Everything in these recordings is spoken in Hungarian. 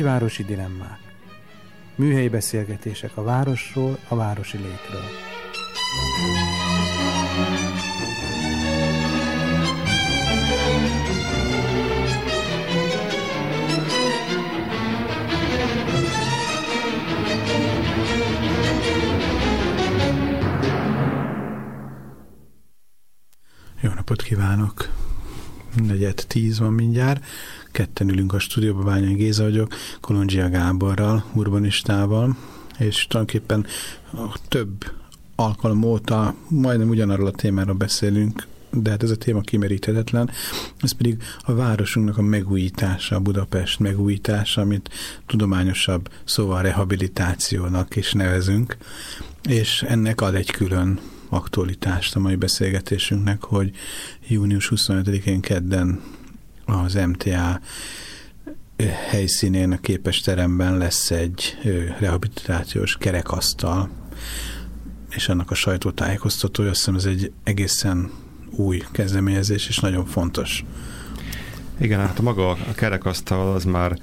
Nagyvárosi dilemmák. Műhelyi beszélgetések a városról, a városi létről. Jó napot kívánok! Negyed tíz van mindjárt. Ketten ülünk a stúdióban, Bányai Géza vagyok, Kolondzsia Gáborral, urbanistával, és tulajdonképpen több alkalom óta majdnem ugyanarról a témáról beszélünk, de hát ez a téma kimeríthetetlen, ez pedig a városunknak a megújítása, a Budapest megújítása, amit tudományosabb szóval rehabilitációnak is nevezünk, és ennek ad egy külön aktualitást a mai beszélgetésünknek, hogy június 25-én kedden az MTA helyszínén a képes teremben lesz egy rehabilitációs kerekasztal, és annak a sajtótájékoztatója, azt hiszem ez egy egészen új kezdeményezés, és nagyon fontos. Igen, hát maga a kerekasztal az már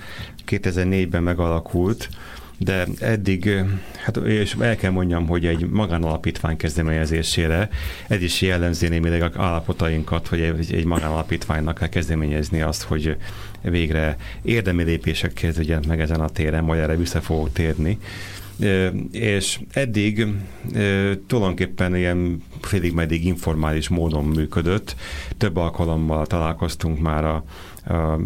2004-ben megalakult, de eddig, hát és el kell mondjam, hogy egy magánalapítvány kezdeményezésére ez is jellemzi némileg a állapotainkat, hogy egy, egy magánalapítványnak kell kezdeményezni azt, hogy végre érdemi lépések kezdődjenek meg ezen a téren, majd erre vissza fogok térni. És eddig tulajdonképpen ilyen félig meddig informális módon működött. Több alkalommal találkoztunk már a, a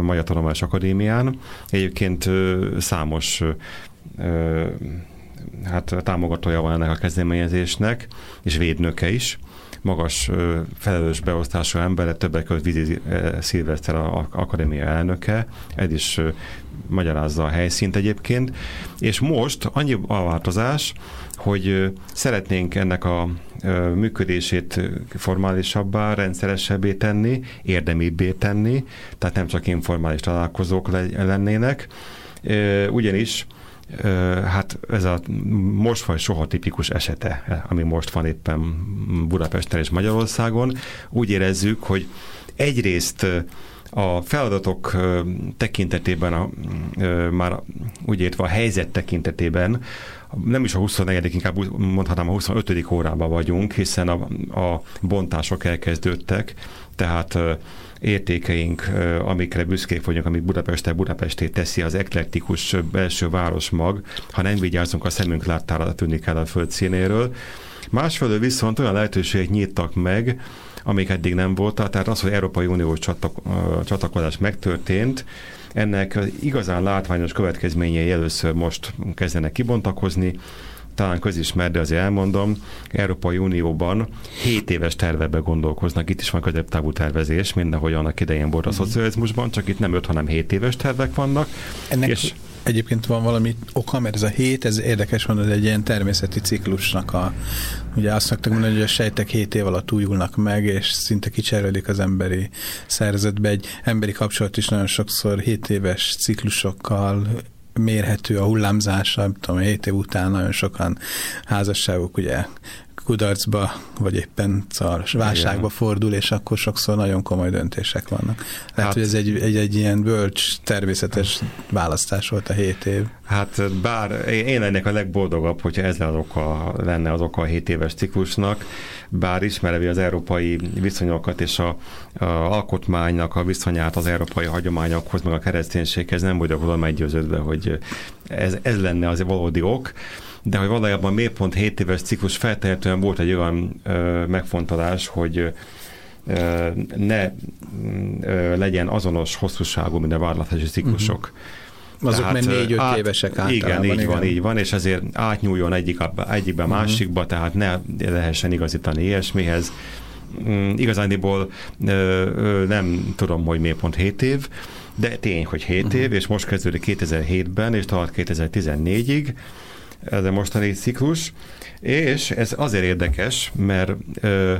Magyar Tudományos Akadémián. Egyébként számos hát támogatója van ennek a kezdeményezésnek, és védnöke is. Magas felelős beosztású ember, többek között Vizi Szilveszter a akadémia elnöke, ez is magyarázza a helyszínt egyébként, és most annyi a változás, hogy szeretnénk ennek a működését formálisabbá, rendszeresebbé tenni, érdemibbé tenni, tehát nem csak informális találkozók lennének, ugyanis hát ez a most vagy soha tipikus esete, ami most van éppen Budapesten és Magyarországon. Úgy érezzük, hogy egyrészt a feladatok tekintetében, a, már úgy értve a helyzet tekintetében, nem is a 24 inkább mondhatnám a 25. órában vagyunk, hiszen a, a bontások elkezdődtek, tehát értékeink, amikre büszkék vagyunk, amik Budapestet Budapesté teszi az eklektikus belső városmag, ha nem vigyázunk a szemünk láttára tűnik el a földszínéről. Másfelől viszont olyan lehetőségek nyittak meg, amik eddig nem voltak, tehát az, hogy Európai Uniós csatak, megtörtént, ennek igazán látványos következményei először most kezdenek kibontakozni, talán közismert, de azért elmondom, Európai Unióban 7 éves tervebe gondolkoznak, itt is van középtávú tervezés, mindenhogy annak idején volt a mhm. szocializmusban, csak itt nem 5, hanem 7 éves tervek vannak. Ennek és egyébként van valami oka, mert ez a hét, ez érdekes van, ez egy ilyen természeti ciklusnak a, ugye azt szoktak mondani, hogy a sejtek hét év alatt újulnak meg, és szinte kicserődik az emberi szerzetbe. Egy emberi kapcsolat is nagyon sokszor hét éves ciklusokkal mérhető a hullámzása, nem tudom, 7 év után nagyon sokan házasságok ugye kudarcba, vagy éppen a válságba Igen. fordul, és akkor sokszor nagyon komoly döntések vannak. Lehet, hát, hogy ez egy, egy, egy ilyen bölcs, természetes választás volt a hét év. Hát bár én lennék a legboldogabb, hogyha ez az oka, lenne az oka a 7 éves ciklusnak, bár ismerve az európai viszonyokat és a, a alkotmánynak a viszonyát az európai hagyományokhoz, meg a kereszténységhez nem vagyok volna meggyőződve, hogy ez, ez lenne az valódi ok de hogy valójában miért pont 7 éves ciklus feltehetően volt egy olyan ö, megfontolás, hogy ö, ne ö, legyen azonos hosszúságú, mint a ciklusok. Uh-huh. Azok tehát, mert négy-öt át, évesek általában. Igen, így igen. van, így van, és ezért átnyúljon egyik, egyikbe, uh-huh. másikba, tehát ne lehessen igazítani ilyesmihez. Mm, igazániból ö, ö, nem tudom, hogy miért pont 7 év, de tény, hogy 7 uh-huh. év, és most kezdődik 2007-ben, és tart 2014-ig, ez a mostani ciklus, és ez azért érdekes, mert ö,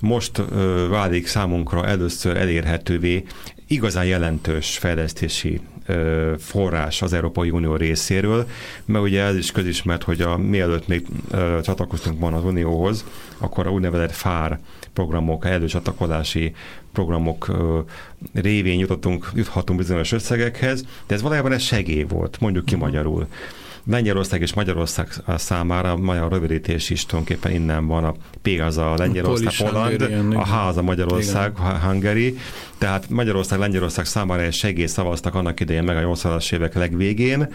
most ö, válik számunkra először elérhetővé igazán jelentős fejlesztési ö, forrás az Európai Unió részéről, mert ugye ez is közismert, hogy a, mielőtt még ö, csatlakoztunk volna az Unióhoz, akkor a úgynevezett FÁR programok, előcsatlakozási programok ö, révén jutottunk, juthatunk bizonyos összegekhez, de ez valójában egy segély volt, mondjuk ki uh-huh. magyarul. Lengyelország és Magyarország számára a magyar rövidítés is tulajdonképpen innen van. A P az a Lengyelország, Holland, a H az a Magyarország, igen. Hungary. Tehát Magyarország, Lengyelország számára egy segély szavaztak annak idején meg a 80-as évek legvégén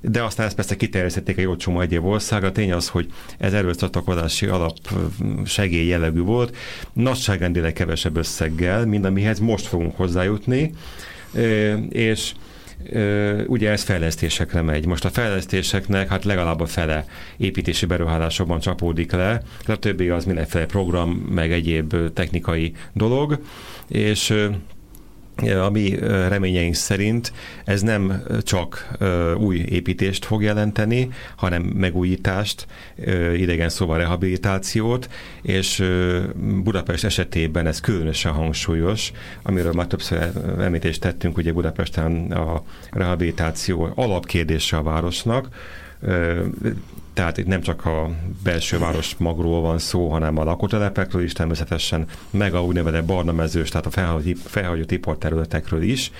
de aztán ezt persze kiterjesztették egy jó csomó egyéb országra. Tény az, hogy ez erőszatakozási alap segély jellegű volt, nagyságrendileg kevesebb összeggel, mint amihez most fogunk hozzájutni, és ugye ez fejlesztésekre megy. Most a fejlesztéseknek hát legalább a fele építési beruházásokban csapódik le, a többi az mindenféle program, meg egyéb technikai dolog, és a mi reményeink szerint ez nem csak új építést fog jelenteni, hanem megújítást, idegen szóval rehabilitációt, és Budapest esetében ez különösen hangsúlyos, amiről már többször említést tettünk, ugye Budapesten a rehabilitáció alapkérdése a városnak, tehát itt nem csak a belső város magról van szó, hanem a lakótelepekről is természetesen, meg a úgynevezett barna mezős, tehát a felhagyott iparterületekről is.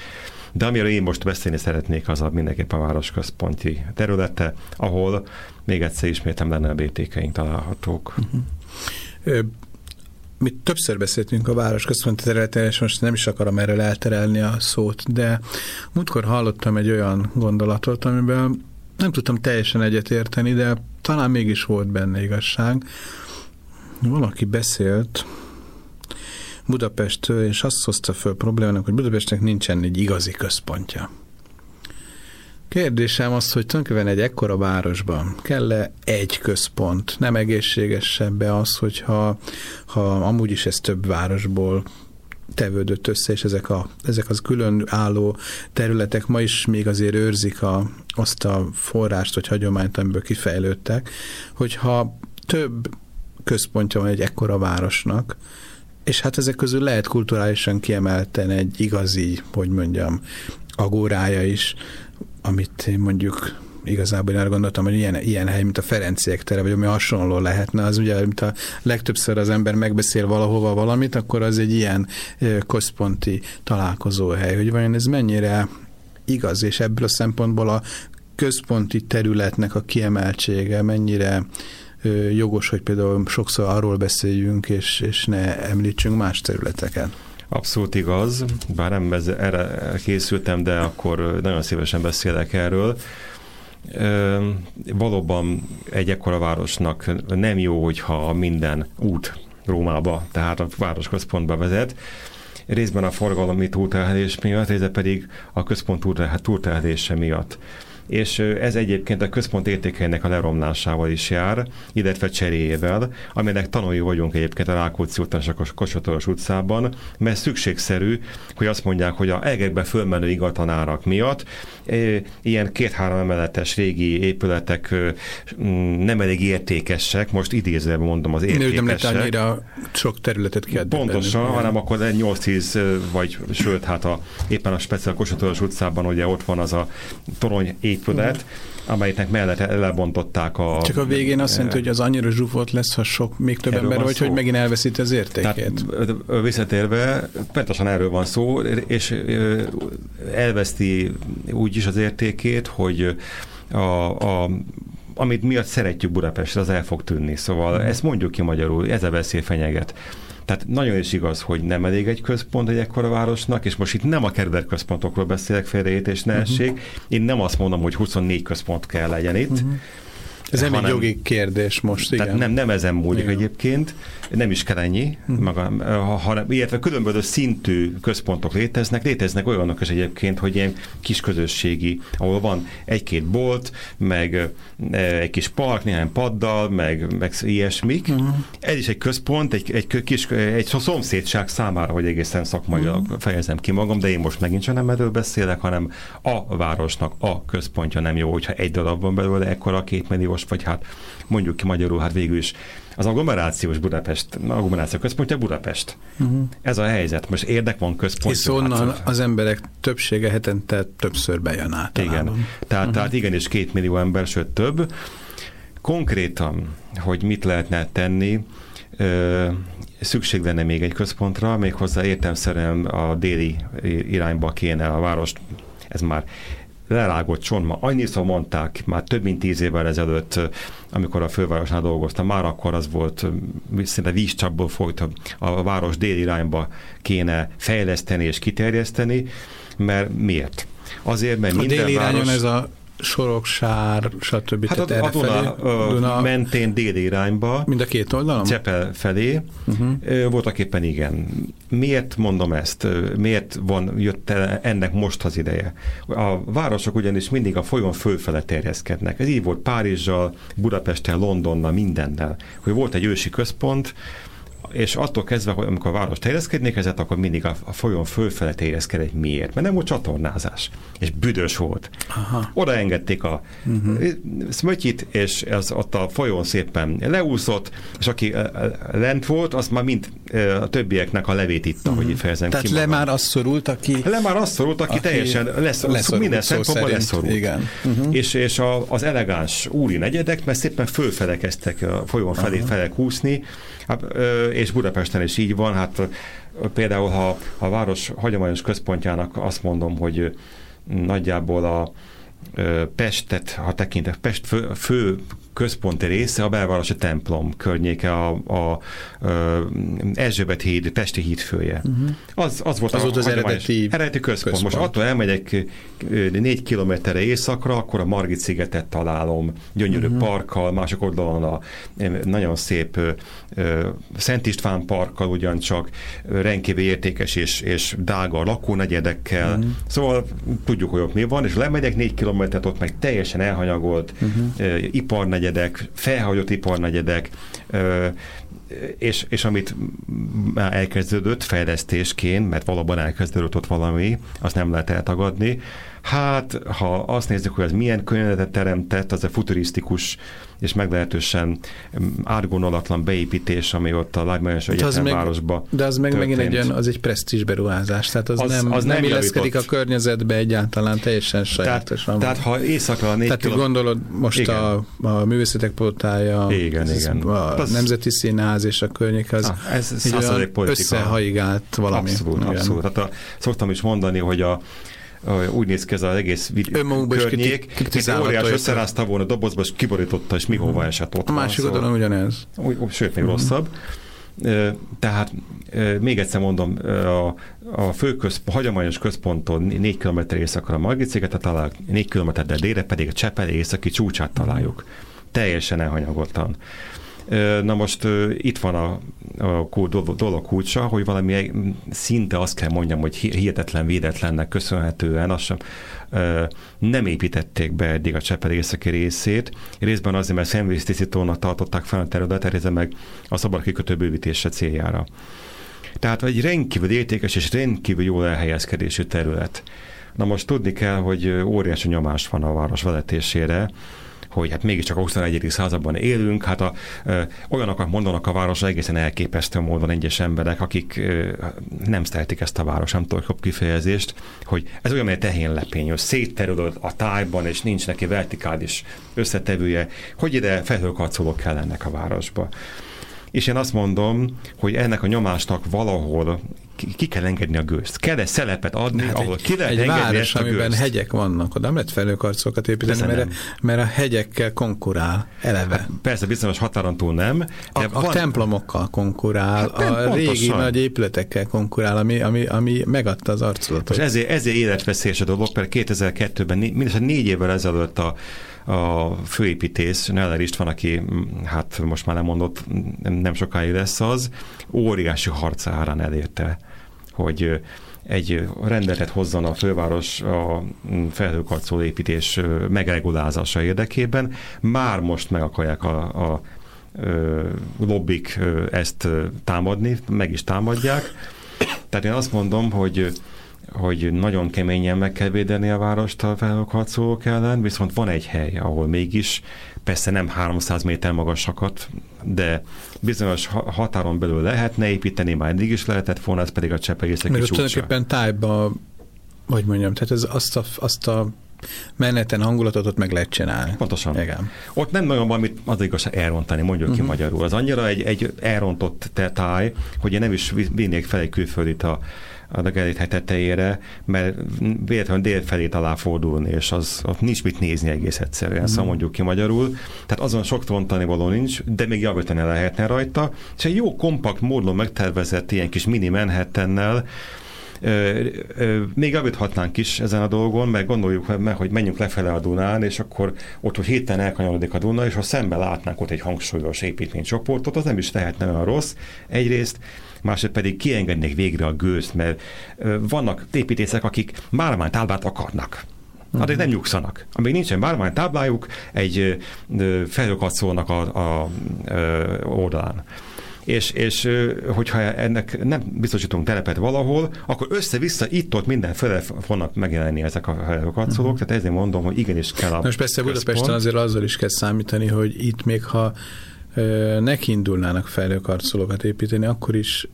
De amiről én most beszélni szeretnék, az a mindenképpen a városközponti területe, ahol még egyszer ismétem lenne a BTK-ink találhatók. Uh-huh. Mi többször beszéltünk a város központi területen, és most nem is akarom erről elterelni a szót, de múltkor hallottam egy olyan gondolatot, amiben nem tudtam teljesen egyetérteni, de talán mégis volt benne igazság. Valaki beszélt Budapestről, és azt hozta föl problémának, hogy Budapestnek nincsen egy igazi központja. Kérdésem az, hogy tulajdonképpen egy ekkora városban kell-e egy központ? Nem egészségesebb-e az, hogyha ha amúgy is ez több városból tevődött össze, és ezek, a, ezek az külön álló területek ma is még azért őrzik a, azt a forrást, vagy hagyományt, amiből kifejlődtek, hogyha több központja van egy ekkora városnak, és hát ezek közül lehet kulturálisan kiemelten egy igazi, hogy mondjam, agórája is, amit mondjuk igazából én arra gondoltam, hogy ilyen, ilyen hely, mint a Ferenciek tere, vagy ami hasonló lehetne, az ugye, mint a legtöbbször az ember megbeszél valahova valamit, akkor az egy ilyen központi találkozóhely, hogy vajon ez mennyire igaz, és ebből a szempontból a központi területnek a kiemeltsége mennyire jogos, hogy például sokszor arról beszéljünk, és, és ne említsünk más területeket. Abszolút igaz, bár nem ez, erre készültem, de akkor nagyon szívesen beszélek erről valóban egy ekkora városnak nem jó, hogyha minden út Rómába, tehát a városközpontba vezet, részben a forgalmi túlterhelés miatt, részben pedig a központ túlterhelése miatt és ez egyébként a központ értékeinek a leromlásával is jár, illetve cseréjével, aminek tanulni vagyunk egyébként a Rákóczi után a Kossuth utcában, mert szükségszerű, hogy azt mondják, hogy a egekbe fölmenő igatanárak miatt ilyen két-három emeletes régi épületek nem elég értékesek, most idézve mondom az értékesek. Nem annyira sok területet kell Pontosan, bennük. hanem akkor 8-10 vagy sőt, hát a, éppen a speciál Kossuth utcában ugye ott van az a torony épület, amelynek mellett lebontották a... Csak a végén azt jelenti, hogy az annyira zsúfolt lesz, ha sok, még több ember vagy, szó. hogy megint elveszít az értékét. Tehát, visszatérve, pontosan erről van szó, és elveszti úgy is az értékét, hogy a, a amit miatt szeretjük Budapestre, az el fog tűnni. Szóval mm. ezt mondjuk ki magyarul, ez a veszély fenyeget. Tehát nagyon is igaz, hogy nem elég egy központ egy ekkora városnak, és most itt nem a központokról beszélek, félreértés ne Uh-huh. Én nem azt mondom, hogy 24 központ kell legyen itt, uh-huh. Ez nem egy jogi kérdés most, igen. Tehát nem, nem ezen múlik igen. egyébként, nem is kell ennyi, maga, hanem, illetve különböző szintű központok léteznek, léteznek olyanok is egyébként, hogy ilyen kis közösségi, ahol van egy-két bolt, meg egy kis park, néhány paddal, meg, meg ilyesmik. Uh-huh. Ez is egy központ, egy, egy kis egy szomszédság számára, hogy egészen szakmai uh-huh. fejezem ki magam, de én most megint csak nem erről beszélek, hanem a városnak a központja nem jó, hogyha egy darab van belőle, ekkora két milliós város, vagy hát mondjuk ki magyarul, hát végül is az agglomerációs Budapest, agglomeráció központja Budapest. Uh-huh. Ez a helyzet. Most érdek van központ. Hisz onnan hát, az emberek többsége hetente többször bejön át. Igen. Tehát, uh-huh. tehát igenis két millió ember, sőt több. Konkrétan, hogy mit lehetne tenni, ö, szükség lenne még egy központra, méghozzá értelmszerűen a déli irányba kéne a várost, ez már lerágott csont, annyiszor mondták, már több mint tíz évvel ezelőtt, amikor a fővárosnál dolgoztam, már akkor az volt, szinte vízcsapból folyt, a város déli irányba kéne fejleszteni és kiterjeszteni, mert miért? Azért, mert a minden déli város... ez a Soroksár, stb. Hát a, a Duna, felé, Duna mentén déli irányba. Mind a két oldalon? Csepel felé. Uh-huh. Voltak éppen igen. Miért mondom ezt? Miért van, jött ennek most az ideje? A városok ugyanis mindig a folyón fölfele terjeszkednek. Ez így volt Párizsal, Budapesttel, Londonnal, mindennel. Hogy volt egy ősi központ, és attól kezdve, hogy amikor a város terjeszkedni kezdett, akkor mindig a, a folyón fölfele terjeszkedett. Miért? Mert nem volt csatornázás, és büdös volt. Aha. Oda engedték a uh-huh. szmötyit, és ez ott a folyón szépen leúszott, és aki lent volt, az már mind a többieknek a levét itta, uh-huh. hogy mhm. itt fejezem Tehát ki le már azt szorult, aki... Le már azt szorult, aki, aki teljesen leszorult, leszorult minden szempontból leszorult. Igen. Uh-huh. És, és a, az elegáns úri negyedek, mert szépen fölfele kezdtek a folyón felé uh-huh. fele kúszni, hát, és Budapesten is így van, hát például ha a város hagyományos központjának azt mondom, hogy nagyjából a Pestet, ha tekintek, Pest fő, fő központi része a belvárosi templom környéke, a, a, a Erzsébet híd, Pesti híd fője. Uh-huh. Az, az volt az, a, az eredeti, eredeti központ. központ. Most attól elmegyek négy kilométerre északra, akkor a Margit szigetet találom, gyönyörű uh-huh. parkkal, mások oldalon a nagyon szép Szent István parkkal ugyancsak, rendkívül értékes és, és drága lakónegyedekkel. Uh-huh. Szóval tudjuk, hogy ott mi van, és lemegyek négy kilométert, ott meg teljesen elhanyagolt uh-huh. iparnegyed iparnegyedek, felhagyott iparnegyedek, és, és amit már elkezdődött fejlesztésként, mert valóban elkezdődött ott valami, azt nem lehet eltagadni. Hát, ha azt nézzük, hogy ez milyen környezetet teremtett, az a futurisztikus és meglehetősen mm, átgondolatlan beépítés, ami ott a Lágymányos hát Egyetem meg, városba De az meg történt. megint egy olyan, az egy presztízs beruházás, tehát az, az nem, az nem, nem illeszkedik a környezetbe egyáltalán, teljesen sajátosan. Tehát, tehát ha éjszakra négy Tehát kilom... gondolod most igen. a, a művészetek portája, igen, az, igen. a az... Nemzeti Színház és a környék, az ah, ez egy olyan összehaigált valami. Abszolút, igen. abszolút. Hát a, szoktam is mondani, hogy a úgy néz ki ez az egész környék, mint óriás összerázta volna dobozba, és kiborította, és mi hova esett ott. A másik oldalon ugyanez. Sőt, még uh-huh. rosszabb. Tehát még egyszer mondom, a, a fő központ, hagyományos központon 4 km északra a Margit szigetet találjuk, 4 km délre pedig a Csepeli északi csúcsát találjuk. Teljesen elhanyagoltan. Na most itt van a, a dolog kulcsa, hogy valami szinte azt kell mondjam, hogy hihetetlen védetlennek köszönhetően azt sem, nem építették be eddig a Csepel északi részét, részben azért, mert szemvésztisztítónak tartották fel a területet, részben meg a szabad kikötő bővítése céljára. Tehát egy rendkívül értékes és rendkívül jól elhelyezkedésű terület. Na most tudni kell, hogy óriási nyomás van a város vezetésére, hogy hát mégiscsak a 21. században élünk, hát a, ö, olyanokat mondanak a városra egészen elképesztő módon egyes emberek, akik ö, nem szeretik ezt a város, nem tudok jobb kifejezést, hogy ez olyan, mint tehén lepény, hogy szétterül a tájban, és nincs neki vertikális összetevője, hogy ide felhőkarcolók kell ennek a városba. És én azt mondom, hogy ennek a nyomásnak valahol ki kell engedni a gőzt. Kell-e szelepet adni, hát ahol egy, ki lehet egy engedni város, ezt a amiben gőzt? hegyek vannak, oda nem lehet felőkarcokat építeni, mert, mert a hegyekkel konkurál eleve. Hát persze, bizonyos határon túl nem. De a, van... a templomokkal konkurál, hát, a régi pontosan. nagy épületekkel konkurál, ami, ami, ami megadta az arculatot. Most ezért, ezért életveszélyes a dolog, mert 2002-ben, mindössze négy évvel ezelőtt a a főépítész, Neller István, aki hát most már nem mondott, nem sokáig lesz az, óriási harca árán elérte hogy egy rendeletet hozzon a főváros a felhőkarcoló építés megregulázása érdekében. Már most meg akarják a, a lobbik ezt támadni, meg is támadják. Tehát én azt mondom, hogy hogy nagyon keményen meg kell védeni a várost a felhőkarcolók ellen, viszont van egy hely, ahol mégis, persze nem 300 méter magasakat, de bizonyos határon belül lehetne építeni, már eddig is lehetett volna, ez pedig a Csepegészek is tulajdonképpen tájba, hogy mondjam, tehát ez azt a, azt a meneten hangulatot ott meg lehet csinálni. Pontosan. Igen. Ott nem nagyon van mit az igazság elrontani, mondjuk uh-huh. ki mhm. magyarul. Az annyira egy, egy elrontott táj, hogy én nem is vinnék fel egy külföldit a, a Gerit tetejére, mert véletlenül dél felé alá fordulni, és az, ott nincs mit nézni egész egyszerűen, mm. szóval mondjuk ki magyarul. Tehát azon sok rontani való nincs, de még javítani lehetne rajta, és egy jó kompakt módon megtervezett ilyen kis mini Manhattannel, Ö, ö, még javíthatnánk is ezen a dolgon, mert gondoljuk meg, hogy menjünk lefele a Dunán, és akkor ott, hogy héten elkanyarodik a Duna, és ha szembe látnánk ott egy hangsúlyos építménycsoportot, az nem is lehetne olyan rossz egyrészt, másrészt pedig kiengednék végre a gőzt, mert vannak építészek, akik márványtáblát akarnak. Addig nem nyugszanak. Amíg nincsen bármány táblájuk, egy felhőkat szólnak a, a, a oldalán és, és hogyha ennek nem biztosítunk telepet valahol, akkor össze-vissza itt-ott mindenféle fognak megjelenni ezek a felhőkarcolók, uh-huh. tehát ezért mondom, hogy igenis kell a Most persze Budapesten azért azzal is kell számítani, hogy itt még ha nekiindulnának fejlőkarcolókat építeni, akkor is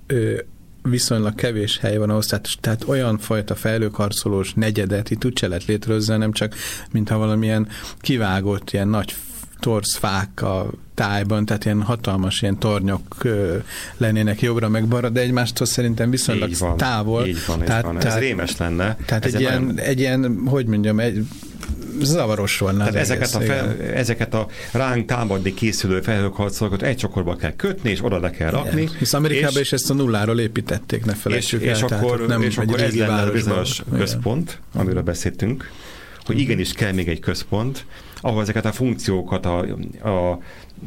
viszonylag kevés hely van ahhoz, tehát, tehát olyan fajta fejlőkarcolós negyedet itt úgy se lehet létrehozni, nem csak mintha valamilyen kivágott, ilyen nagy torszfák a tájban, tehát ilyen hatalmas ilyen tornyok ö, lennének jobbra meg balra, de egymástól szerintem viszonylag így van, távol. Így van, tehát, így van. Tehát, ez rémes lenne. Tehát egy ilyen, nagyon... egy ilyen, hogy mondjam, egy zavaros volna. Tehát ezeket, a fel, ezeket a ránk támadni készülő felhőkarcolókat egy csokorba kell kötni, és oda le kell rakni. Igen. Hisz Amerikában is ezt a nulláról építették, ne felejtsük és, el. És akkor, nem és akkor ez lenne a bizonyos központ, amiről beszéltünk, hogy igenis kell még egy központ, ahol ezeket a funkciókat, a, a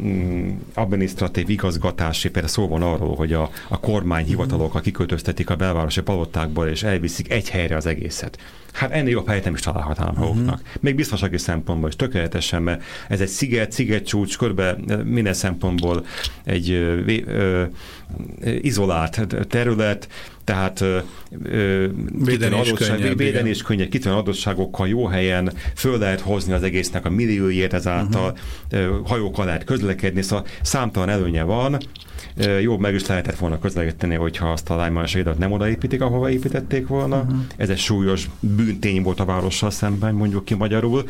mm, adminisztratív igazgatási, például szó van arról, hogy a, a kormányhivatalok kiköltöztetik a belvárosi palottákból, és elviszik egy helyre az egészet. Hát ennél jobb helyet nem is találhatnám uh-huh. maguknak. Még biztonsági szempontból is tökéletesen, mert ez egy sziget, szigetcsúcs, körbe minden szempontból egy ö, ö, izolált terület, tehát védeni is, könnyebb, védeni is könnyebb, kitűnő adottságokkal jó helyen föl lehet hozni az egésznek a milliójét, ezáltal uh-huh. hajókkal lehet közlekedni, szóval számtalan előnye van, jobb meg is lehetett volna közlekedni, hogyha azt a lájmányosaidat nem odaépítik, ahova építették volna. Uh-huh. Ez egy súlyos bűntény volt a várossal szemben, mondjuk ki magyarul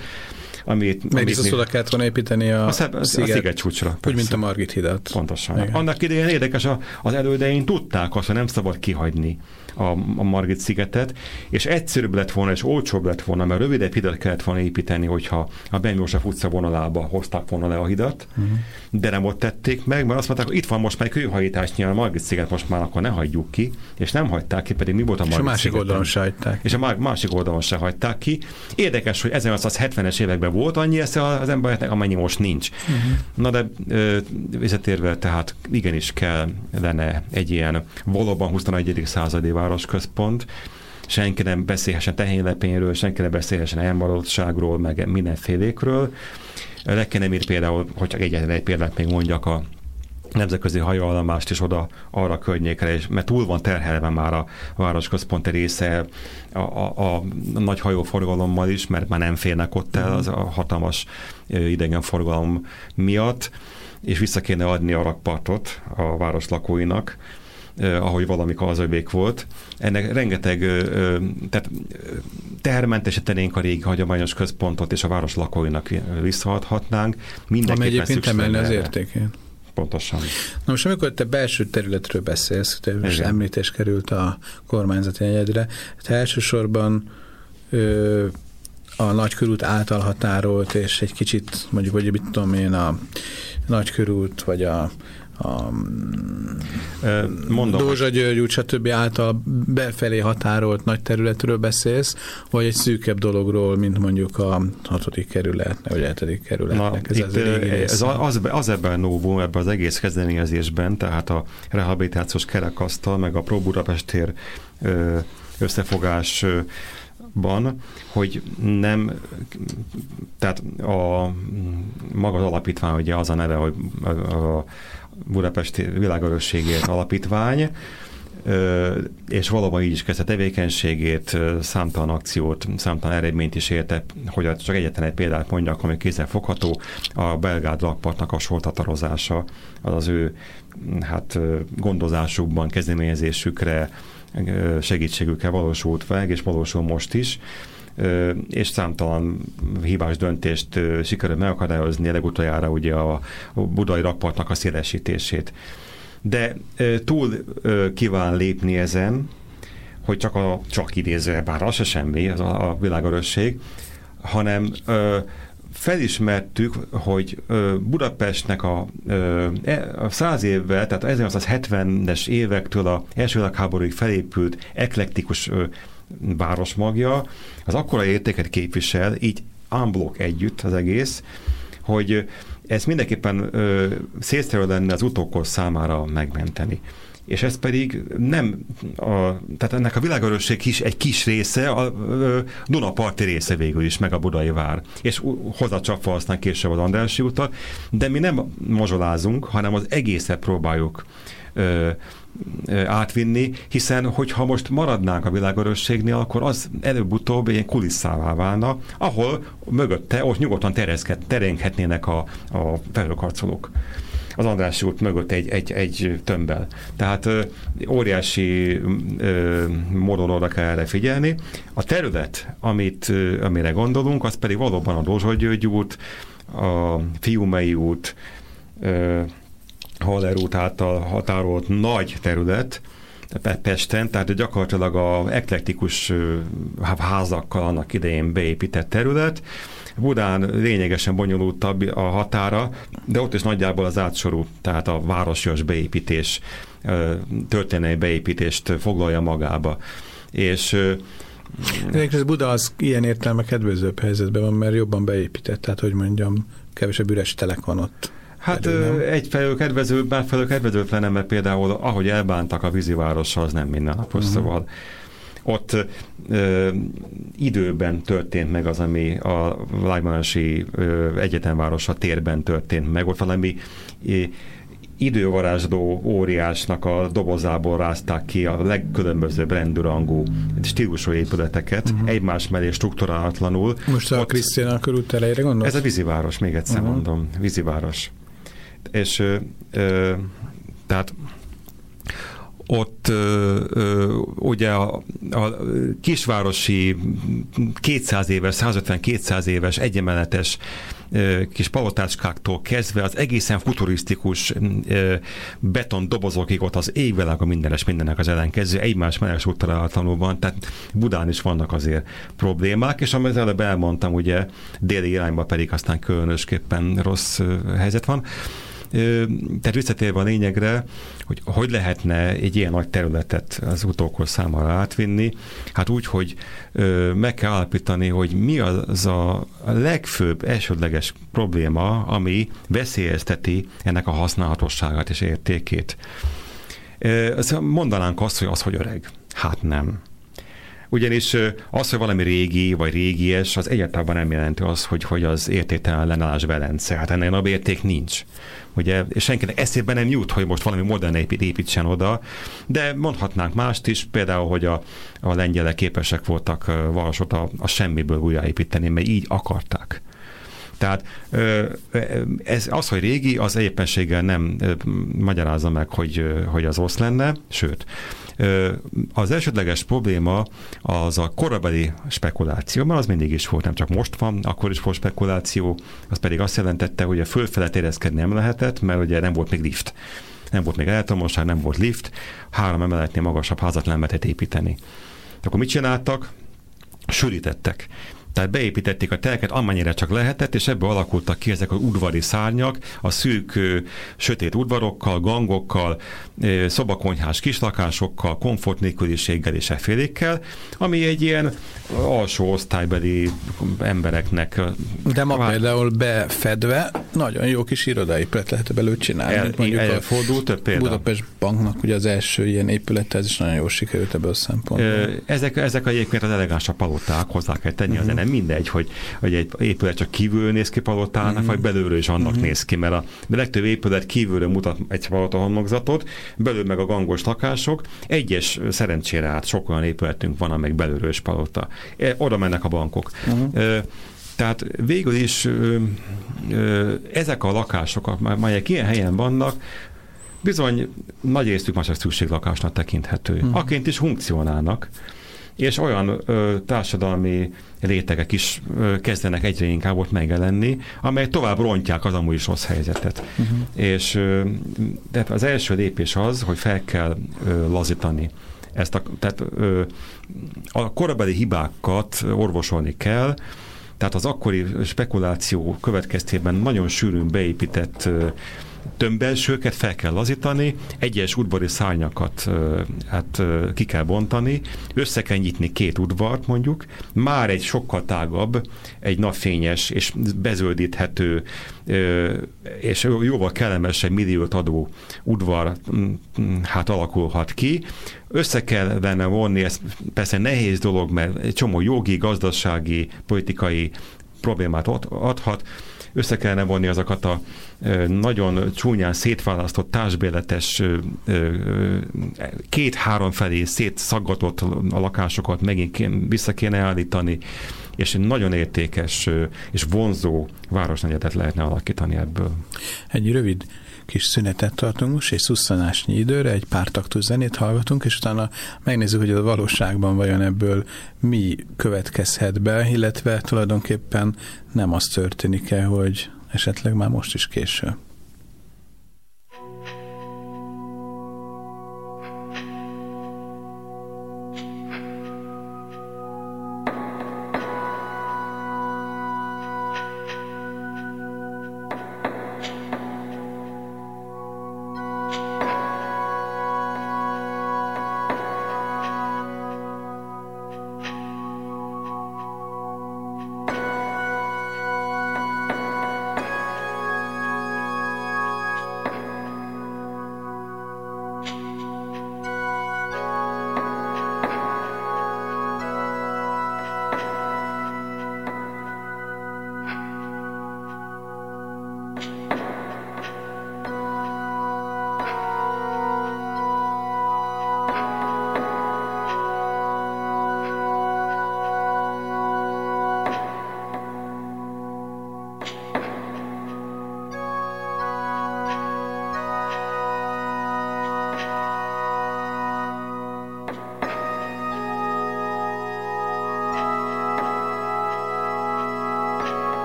amit... Meg biztos oda kellett volna építeni a, a, sziget, a sziget csúcsra. Úgy, mint a Margit hidat. Pontosan. Igen. Annak idején érdekes, az elődein tudták azt, hogy nem szabad kihagyni a, a Margit szigetet, és egyszerűbb lett volna, és olcsóbb lett volna, mert rövidebb hidat kellett volna építeni, hogyha a Ben József utca vonalába hozták volna le a hidat, uh-huh. de nem ott tették meg, mert azt mondták, hogy itt van most már kőhajításnyi a Margit sziget, most már akkor ne hagyjuk ki, és nem hagyták ki, pedig mi volt a Margit És a másik szigeten. oldalon se hagyták. És a másik oldalon se hagyták ki. Érdekes, hogy 1870-es években volt annyi esze az embereknek, amennyi most nincs. Uh-huh. Na de visszatérve, tehát igenis kellene egy ilyen valóban 21. századi városközpont, senki nem beszélhessen tehénlepényről, senki nem beszélhessen elmaradottságról, meg mindenfélékről. Le kellene ír például, hogy csak egyetlen egy példát még mondjak, a nemzetközi hajóállomást is oda arra a környékre, és, mert túl van terhelve már a városközponti része a, a, a nagy hajóforgalommal is, mert már nem férnek ott el az a hatalmas idegenforgalom miatt, és vissza kéne adni a rakpartot a város lakóinak, ahogy valamikor az övék volt. Ennek rengeteg, eh, tehát tehermentesítenénk a régi hagyományos központot, és a város lakóinak visszaadhatnánk. Mindenképpen Ami egyébként emelni az értékén. Pontosan. Na most amikor te belső területről beszélsz, te most említés került a kormányzati jegyedre, te elsősorban ö, a nagykörút által határolt, és egy kicsit mondjuk, hogy mit tudom én, a nagykörút, vagy a a Mondom. Dózsa György úgy, stb. által befelé határolt nagy területről beszélsz, vagy egy szűkebb dologról, mint mondjuk a hatodik kerület, vagy a hetedik kerületnek. Na, ez, az, ez az, az ebben novum, ebben az egész kezdeményezésben, tehát a rehabilitációs kerekasztal, meg a Pro Budapestér összefogás ban, hogy nem, tehát a maga az alapítvány, ugye az a neve, hogy a, a Budapesti Világörösségért Alapítvány, és valóban így is kezdte tevékenységét, számtalan akciót, számtalan eredményt is érte, hogy csak egyetlen egy példát mondjak, ami kézzel fogható, a belgád lakpartnak a sortatarozása, az az ő hát gondozásukban, kezdeményezésükre, segítségükkel valósult meg, és valósul most is és számtalan hibás döntést sikerült megakadályozni legutoljára ugye a budai rakpartnak a szélesítését. De túl kíván lépni ezen, hogy csak a csak idéző, bár az se semmi, az a, a világörösség, hanem felismertük, hogy Budapestnek a, e, a száz évvel, tehát 1970-es évektől a első világháborúig felépült eklektikus városmagja, az akkora értéket képvisel, így unblock együtt az egész, hogy ez mindenképpen szélszerű lenne az utókor számára megmenteni és ez pedig nem, a, tehát ennek a világörösség is egy kis része, a, a Dunaparti része végül is, meg a Budai vár. És hozzácsapva aztán később az Andrássy utat, de mi nem mozsolázunk, hanem az egészet próbáljuk ö, átvinni, hiszen hogyha most maradnánk a világörösségnél, akkor az előbb-utóbb ilyen kulisszává válna, ahol mögötte ott nyugodtan terenghetnének a, a felhőkarcolók az Andrássy út mögött egy, egy, egy tömbbel. Tehát ö, óriási ö, módon oda kell erre figyelni. A terület, amit, ö, amire gondolunk, az pedig valóban a Dózsor György út, a Fiumei út, ö, Haller út által határolt nagy terület, Pesten, tehát gyakorlatilag a eklektikus házakkal annak idején beépített terület, Budán lényegesen bonyolultabb a határa, de ott is nagyjából az átsorú, tehát a városias beépítés, történelmi beépítést foglalja magába. És Egyébként Buda az ilyen értelme kedvezőbb helyzetben van, mert jobban beépített, tehát hogy mondjam, kevesebb üres telek van ott. Hát egyfelől kedvező, másfelől kedvezőtlen, mert például ahogy elbántak a vízivárossal, az nem mindennapos, uh-huh. szóval ott ö, időben történt meg az, ami a Lájmanási Egyetemvárosa térben történt meg. Ott valami ö, idővarázsló óriásnak a dobozából rázták ki a legkülönbözőbb rendőrangú stílusú épületeket, uh-huh. egymás mellé strukturálatlanul. Most a Krisztián körút elejére gondolsz? Ez a víziváros, még egyszer uh-huh. mondom, víziváros. És ö, ö, tehát ott ö, ö, ugye a, a kisvárosi 200 éves, 150-200 éves egyemeletes kis palotácskáktól kezdve az egészen futurisztikus beton dobozokig ott az égvilág a mindenes mindennek az ellenkező, egymás mellett úttalálatlanul van, tehát Budán is vannak azért problémák, és amit előbb elmondtam, ugye déli irányban pedig aztán különösképpen rossz helyzet van. Tehát visszatérve a lényegre, hogy hogy lehetne egy ilyen nagy területet az utókor számára átvinni, hát úgy, hogy meg kell állapítani, hogy mi az a legfőbb elsődleges probléma, ami veszélyezteti ennek a használhatóságát és értékét. Mondanánk azt, hogy az, hogy öreg. Hát nem. Ugyanis az, hogy valami régi vagy régies, az egyáltalán nem jelenti az, hogy, hogy az értéktelen lenállás velence. Hát ennél a érték nincs. Ugye, és senkinek eszébe nem jut, hogy most valami modern épít, építsen oda, de mondhatnánk mást is, például, hogy a, a lengyelek képesek voltak Varsot a, a semmiből újraépíteni, mert így akarták. Tehát ez, az, hogy régi, az éppenséggel nem magyarázza meg, hogy, hogy az osz lenne, sőt, az elsődleges probléma az a korabeli spekuláció, mert az mindig is volt, nem csak most van, akkor is volt spekuláció, az pedig azt jelentette, hogy a fölfele érezkedni nem lehetett, mert ugye nem volt még lift nem volt még elektromosság, nem volt lift, három emeletnél magasabb házat nem lehetett építeni. Akkor mit csináltak? Sűrítettek. Tehát beépítették a telket amennyire csak lehetett, és ebből alakultak ki ezek az udvari szárnyak, a szűk, sötét udvarokkal, gangokkal, szobakonyhás kislakásokkal, komfort nélküliséggel és effélékkel, ami egy ilyen alsó osztálybeli embereknek... De ma vár... például befedve nagyon jó kis irodaépület lehet belőle csinálni. El, mondjuk elfordult több példa. Budapest Banknak ugye az első ilyen épület, ez is nagyon jó sikerült ebből a szempontból. Ezek, ezek egyébként az elegánsabb paloták, hozzá kell tenni, uh-huh. azért nem mindegy, hogy, hogy egy épület csak kívülről néz ki palotának, mm. vagy belülről is annak mm. néz ki, mert a, a legtöbb épület kívülről mutat egy palota homlokzatot, belül meg a gangos lakások. Egyes szerencsére át sok olyan épületünk van, amely belülről is palota. E, oda mennek a bankok. Mm. Tehát végül is ö, ö, ezek a lakások, melyek ilyen helyen vannak, bizony nagy részük már csak szükséglakásnak tekinthető. Uh-huh. Aként is funkcionálnak, és olyan ö, társadalmi rétegek is ö, kezdenek egyre inkább ott megjelenni, amelyek tovább rontják az amúgy is rossz helyzetet. Uh-huh. És ö, de az első lépés az, hogy fel kell ö, lazítani ezt a, tehát ö, a korabeli hibákat orvosolni kell, tehát az akkori spekuláció következtében nagyon sűrűn beépített ö, tömbelsőket fel kell lazítani, egyes udvari szárnyakat hát ki kell bontani, össze kell nyitni két udvart mondjuk, már egy sokkal tágabb, egy napfényes és bezöldíthető és jóval kellemesebb milliót adó udvar hát alakulhat ki. Össze kellene vonni, ez persze nehéz dolog, mert egy csomó jogi, gazdasági, politikai problémát adhat, össze kellene vonni azokat a nagyon csúnyán szétválasztott társbéletes két-három felé szétszaggatott lakásokat megint vissza kéne állítani, és egy nagyon értékes és vonzó városnegyedet lehetne alakítani ebből. Egy rövid kis szünetet tartunk most, és szusszanásnyi időre, egy pár taktus zenét hallgatunk, és utána megnézzük, hogy a valóságban vajon ebből mi következhet be, illetve tulajdonképpen nem az történik-e, hogy esetleg már most is késő.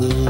You.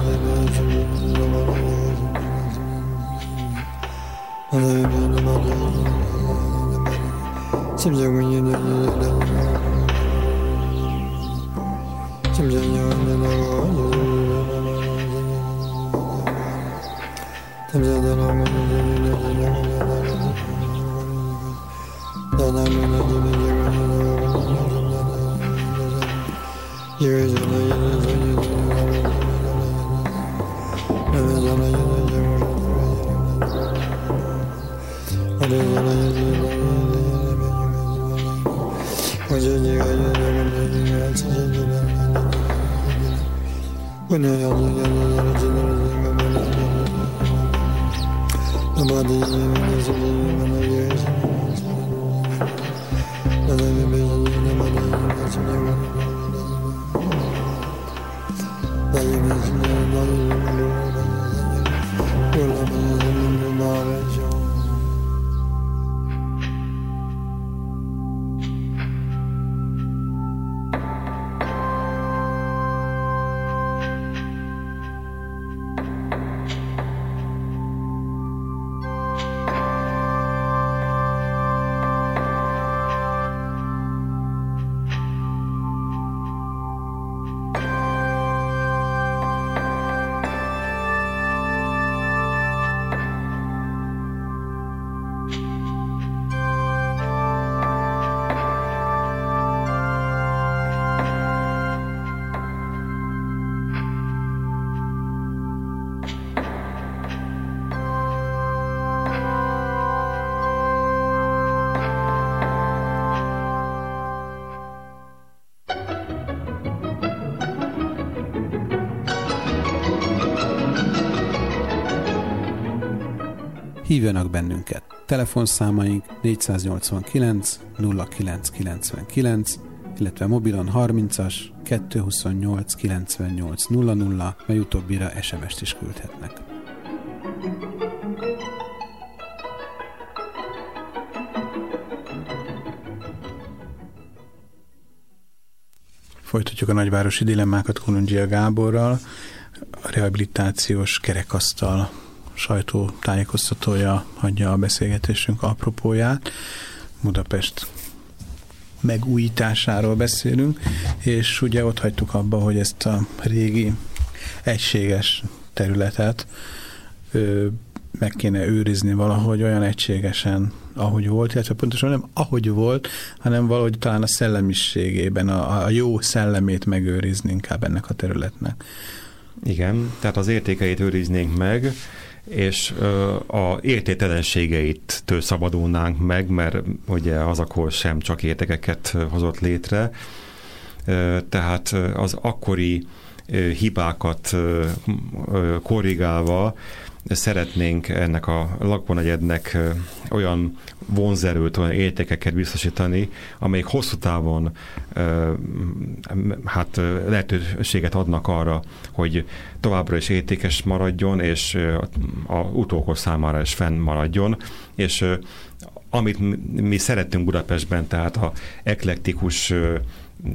Hívjanak bennünket. Telefonszámaink 489 0999, illetve mobilon 30-as 228 98 00, mely utóbbira SMS-t is küldhetnek. Folytatjuk a nagyvárosi dilemmákat Kolundzsia Gáborral. A rehabilitációs kerekasztal sajtótájékoztatója adja a beszélgetésünk apropóját. Budapest megújításáról beszélünk, és ugye ott hagytuk abba, hogy ezt a régi egységes területet ö, meg kéne őrizni valahogy olyan egységesen, ahogy volt, illetve pontosan nem ahogy volt, hanem valahogy talán a szellemiségében, a, a jó szellemét megőrizni inkább ennek a területnek. Igen, tehát az értékeit őriznénk meg, és a értételenségeit szabadulnánk meg, mert ugye az akkor sem csak értékeket hozott létre, tehát az akkori hibákat korrigálva szeretnénk ennek a lakónegyednek olyan vonzerőt, olyan értékeket biztosítani, amelyik hosszú távon hát lehetőséget adnak arra, hogy továbbra is értékes maradjon, és a utókor számára is fenn maradjon, és amit mi szeretünk Budapestben, tehát a eklektikus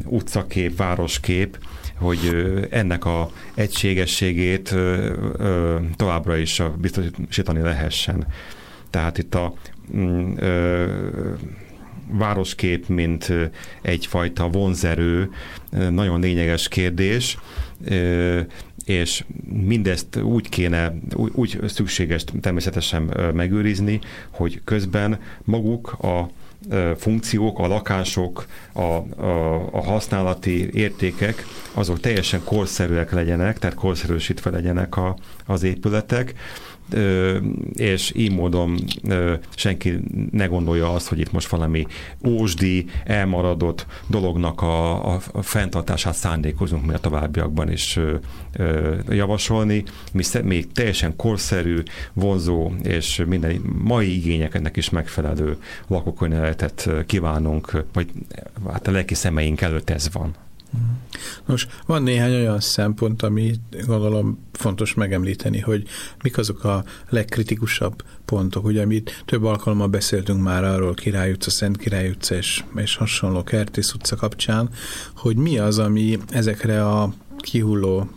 utcakép, városkép, hogy ennek a egységességét továbbra is biztosítani lehessen. Tehát itt a mm, városkép, mint egyfajta vonzerő, nagyon lényeges kérdés, és mindezt úgy kéne, úgy szükséges természetesen megőrizni, hogy közben maguk a funkciók, a lakások, a, a, a használati értékek, azok teljesen korszerűek legyenek, tehát korszerűsítve legyenek a, az épületek, és így módon senki ne gondolja azt, hogy itt most valami ósdi, elmaradott dolognak a, a, fenntartását szándékozunk mi a továbbiakban is javasolni. Mi még teljesen korszerű, vonzó és minden mai igényeknek is megfelelő lakókörnyezetet kívánunk, vagy hát a lelki szemeink előtt ez van. Nos, van néhány olyan szempont, ami gondolom fontos megemlíteni, hogy mik azok a legkritikusabb pontok, ugye, amit több alkalommal beszéltünk már arról Király utca, Szent Király utca és, és hasonló Kertész utca kapcsán, hogy mi az, ami ezekre a kihulló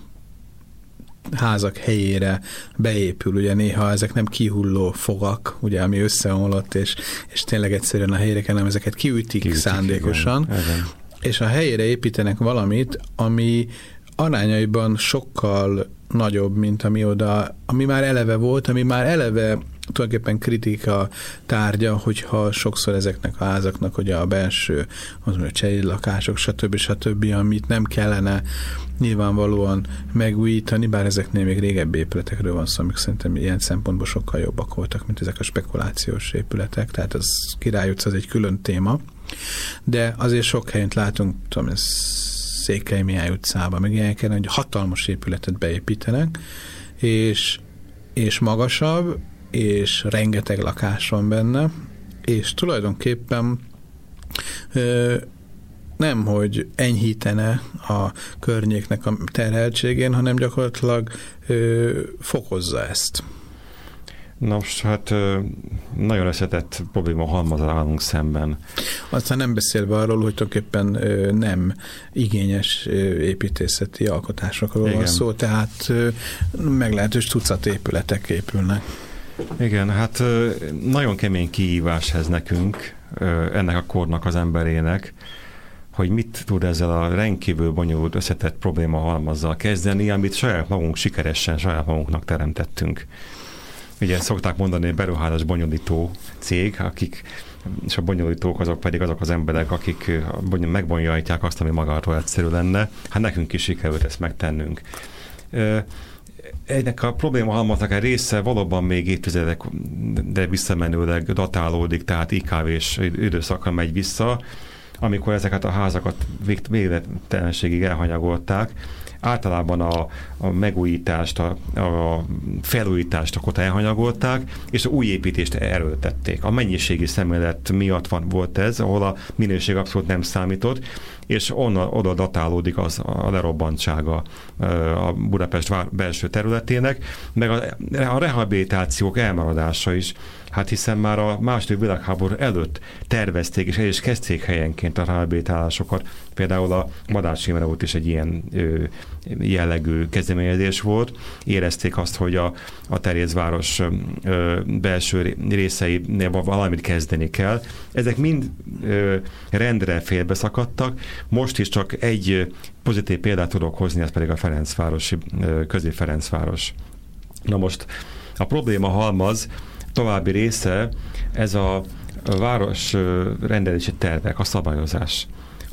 házak helyére beépül, ugye néha ezek nem kihulló fogak, ugye, ami összeomlott, és, és tényleg egyszerűen a helyére kell, nem ezeket kiütik, kiütik szándékosan, igen, és a helyére építenek valamit, ami arányaiban sokkal nagyobb, mint ami oda, ami már eleve volt, ami már eleve tulajdonképpen kritika tárgya, hogyha sokszor ezeknek a házaknak ugye a belső, az mondja, lakások, stb. stb., amit nem kellene nyilvánvalóan megújítani, bár ezeknél még régebbi épületekről van szó, amik szerintem ilyen szempontból sokkal jobbak voltak, mint ezek a spekulációs épületek, tehát az Király utca az egy külön téma, de azért sok helyet látunk, tudom, ez Székely Mihály utcában, meg ilyeneken, hogy hatalmas épületet beépítenek, és, és magasabb, és rengeteg lakás van benne, és tulajdonképpen ö, nem, hogy enyhítene a környéknek a terheltségén, hanem gyakorlatilag ö, fokozza ezt. Nos, hát nagyon összetett probléma halmaz állunk szemben. Aztán nem beszélve arról, hogy tulajdonképpen nem igényes építészeti alkotásokról van szó, tehát meglehetős tucat épületek épülnek. Igen, hát nagyon kemény kihívás ez nekünk, ennek a kornak az emberének, hogy mit tud ezzel a rendkívül bonyolult összetett probléma halmazzal kezdeni, amit saját magunk sikeresen saját magunknak teremtettünk. Ugye szokták mondani, beruházás bonyolító cég, akik és a bonyolítók azok pedig azok az emberek, akik megbonyolítják azt, ami magáról egyszerű lenne. Hát nekünk is sikerült ezt megtennünk. Ennek a probléma halmaznak egy része valóban még évtizedek, de visszamenőleg datálódik, tehát IKV-s időszakra megy vissza, amikor ezeket a házakat végtelenségig elhanyagolták, általában a, a megújítást, a, a felújítást akkor elhanyagolták, és a új építést erőltették. A mennyiségi szemlélet miatt van, volt ez, ahol a minőség abszolút nem számított, és onnan, oda datálódik az a lerobbantsága a Budapest belső területének, meg a, a rehabilitációk elmaradása is Hát hiszen már a második világháború előtt tervezték, és el is kezdték helyenként a rehabilitálásokat. Például a Madács Imre út is egy ilyen ö, jellegű kezdeményezés volt. Érezték azt, hogy a, a Terézváros ö, belső részeinél valamit kezdeni kell. Ezek mind ö, rendre félbeszakadtak. Most is csak egy pozitív példát tudok hozni, ez pedig a Ferencvárosi, közép-Ferencváros. Na most a probléma halmaz, további része ez a város rendelési tervek, a szabályozás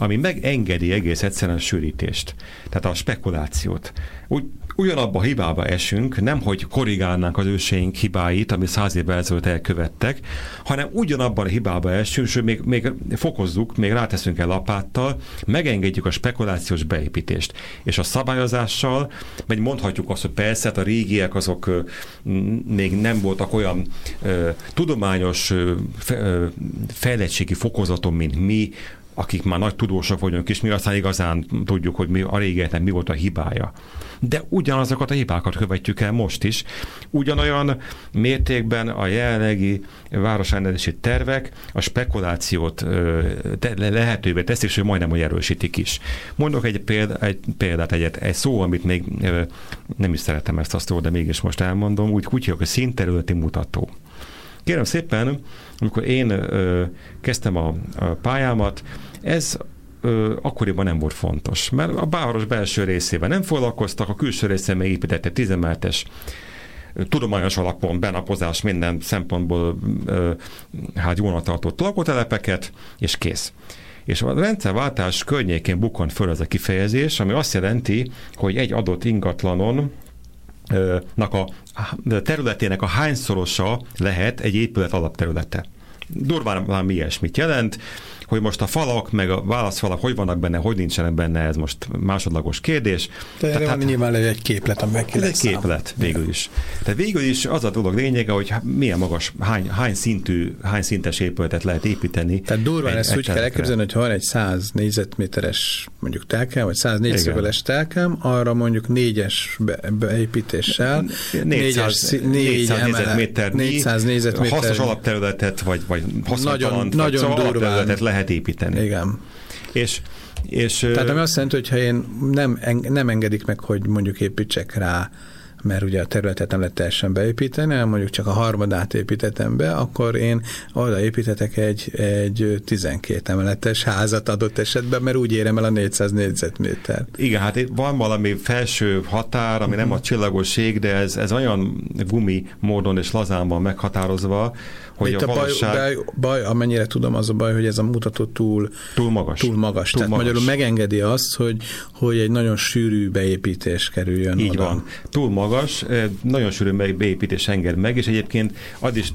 ami megengedi egész egyszerűen a sűrítést, tehát a spekulációt. Úgy ugyanabba a hibába esünk, nem hogy korrigálnánk az őseink hibáit, ami száz évvel ezelőtt elkövettek, hanem ugyanabban a hibába esünk, és még, még fokozzuk, még ráteszünk el lapáttal, megengedjük a spekulációs beépítést. És a szabályozással, vagy mondhatjuk azt, hogy persze, hát a régiek azok még nem voltak olyan ö, tudományos ö, fejlettségi fokozaton, mint mi, akik már nagy tudósok vagyunk, és mi aztán igazán tudjuk, hogy mi a régetnek mi volt a hibája. De ugyanazokat a hibákat követjük el most is. Ugyanolyan mértékben a jelenlegi városrendezési tervek a spekulációt te, lehetővé teszik, és majdnem, hogy erősítik is. Mondok egy, példa, egy példát, egyet, egy szó, amit még nem is szeretem ezt a szót, de mégis most elmondom, úgy úgy hogy színterületi mutató. Kérem szépen, amikor én ö, kezdtem a, a pályámat, ez akkoriban nem volt fontos, mert a város belső részében nem foglalkoztak, a külső részén még építette tizemeltes tudományos alapon benapozás minden szempontból hát jónak tartott lakótelepeket, és kész. És a rendszerváltás környékén bukant föl ez a kifejezés, ami azt jelenti, hogy egy adott ingatlanon nak a területének a hányszorosa lehet egy épület alapterülete. Durván valami ilyesmit jelent, hogy most a falak, meg a válaszfalak hogy vannak benne, hogy nincsenek benne, ez most másodlagos kérdés. De erre van nyilván egy képlet, ami meg Ez egy képlet végül is. Tehát végül is az a dolog lényege, hogy milyen magas, hány, hány szintű, hány szintes épületet lehet építeni. Tehát durván ezt úgy kell elképzelni, hogy ha van egy 100 négyzetméteres mondjuk telkem, vagy 100 négyzetméteres telkem, arra mondjuk négyes be, beépítéssel, 400, 400 négyzetméter, 400 négyzetméter, hasznos alapterületet, vagy, vagy haszontalan, nagyon, nagyon szóval durván. lehet lehet építeni. Igen. És, és, Tehát ami azt jelenti, hogy ha én nem, nem engedik meg, hogy mondjuk építsek rá mert ugye a területet nem lehet teljesen beépíteni, hanem mondjuk csak a harmadát építetem be, akkor én oda építetek egy, egy 12 emeletes házat adott esetben, mert úgy érem el a 400 négyzetméter. Igen, hát itt van valami felső határ, ami nem a mhm. csillagoség, de ez, ez olyan gumi módon és lazán van meghatározva, hogy Itt a, a valóság... baj, baj, baj, amennyire tudom, az a baj, hogy ez a mutató túl, túl magas. Túl magas. Túl Tehát magas. magyarul megengedi azt, hogy, hogy egy nagyon sűrű beépítés kerüljön Így oda. van. Túl magas, nagyon sűrű beépítés enged meg, és egyébként az is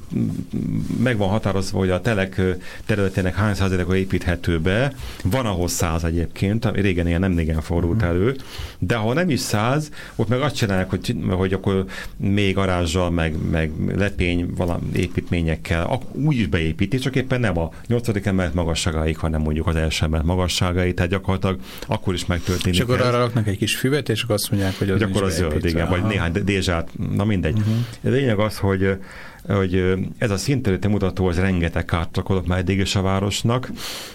meg van határozva, hogy a telek területének hány százaléka építhető be. Van ahhoz száz egyébként, régen ilyen nem igen fordult mhm. elő, de ha nem is száz, ott meg azt csinálják, hogy, hogy akkor még garázsal, meg, meg lepény valami építményekkel kell, úgy is beépíti, csak éppen nem a nyolcadik emelet magasságáig, hanem mondjuk az első emelet magasságáig, tehát gyakorlatilag akkor is megtörténik. És akkor arra raknak egy kis füvet, és akkor azt mondják, hogy az akkor az zöld, igen, vagy néhány dézsát, na mindegy. Uh-huh. A lényeg az, hogy hogy ez a szinterületi mutató az rengeteg kárt már eddig is a városnak,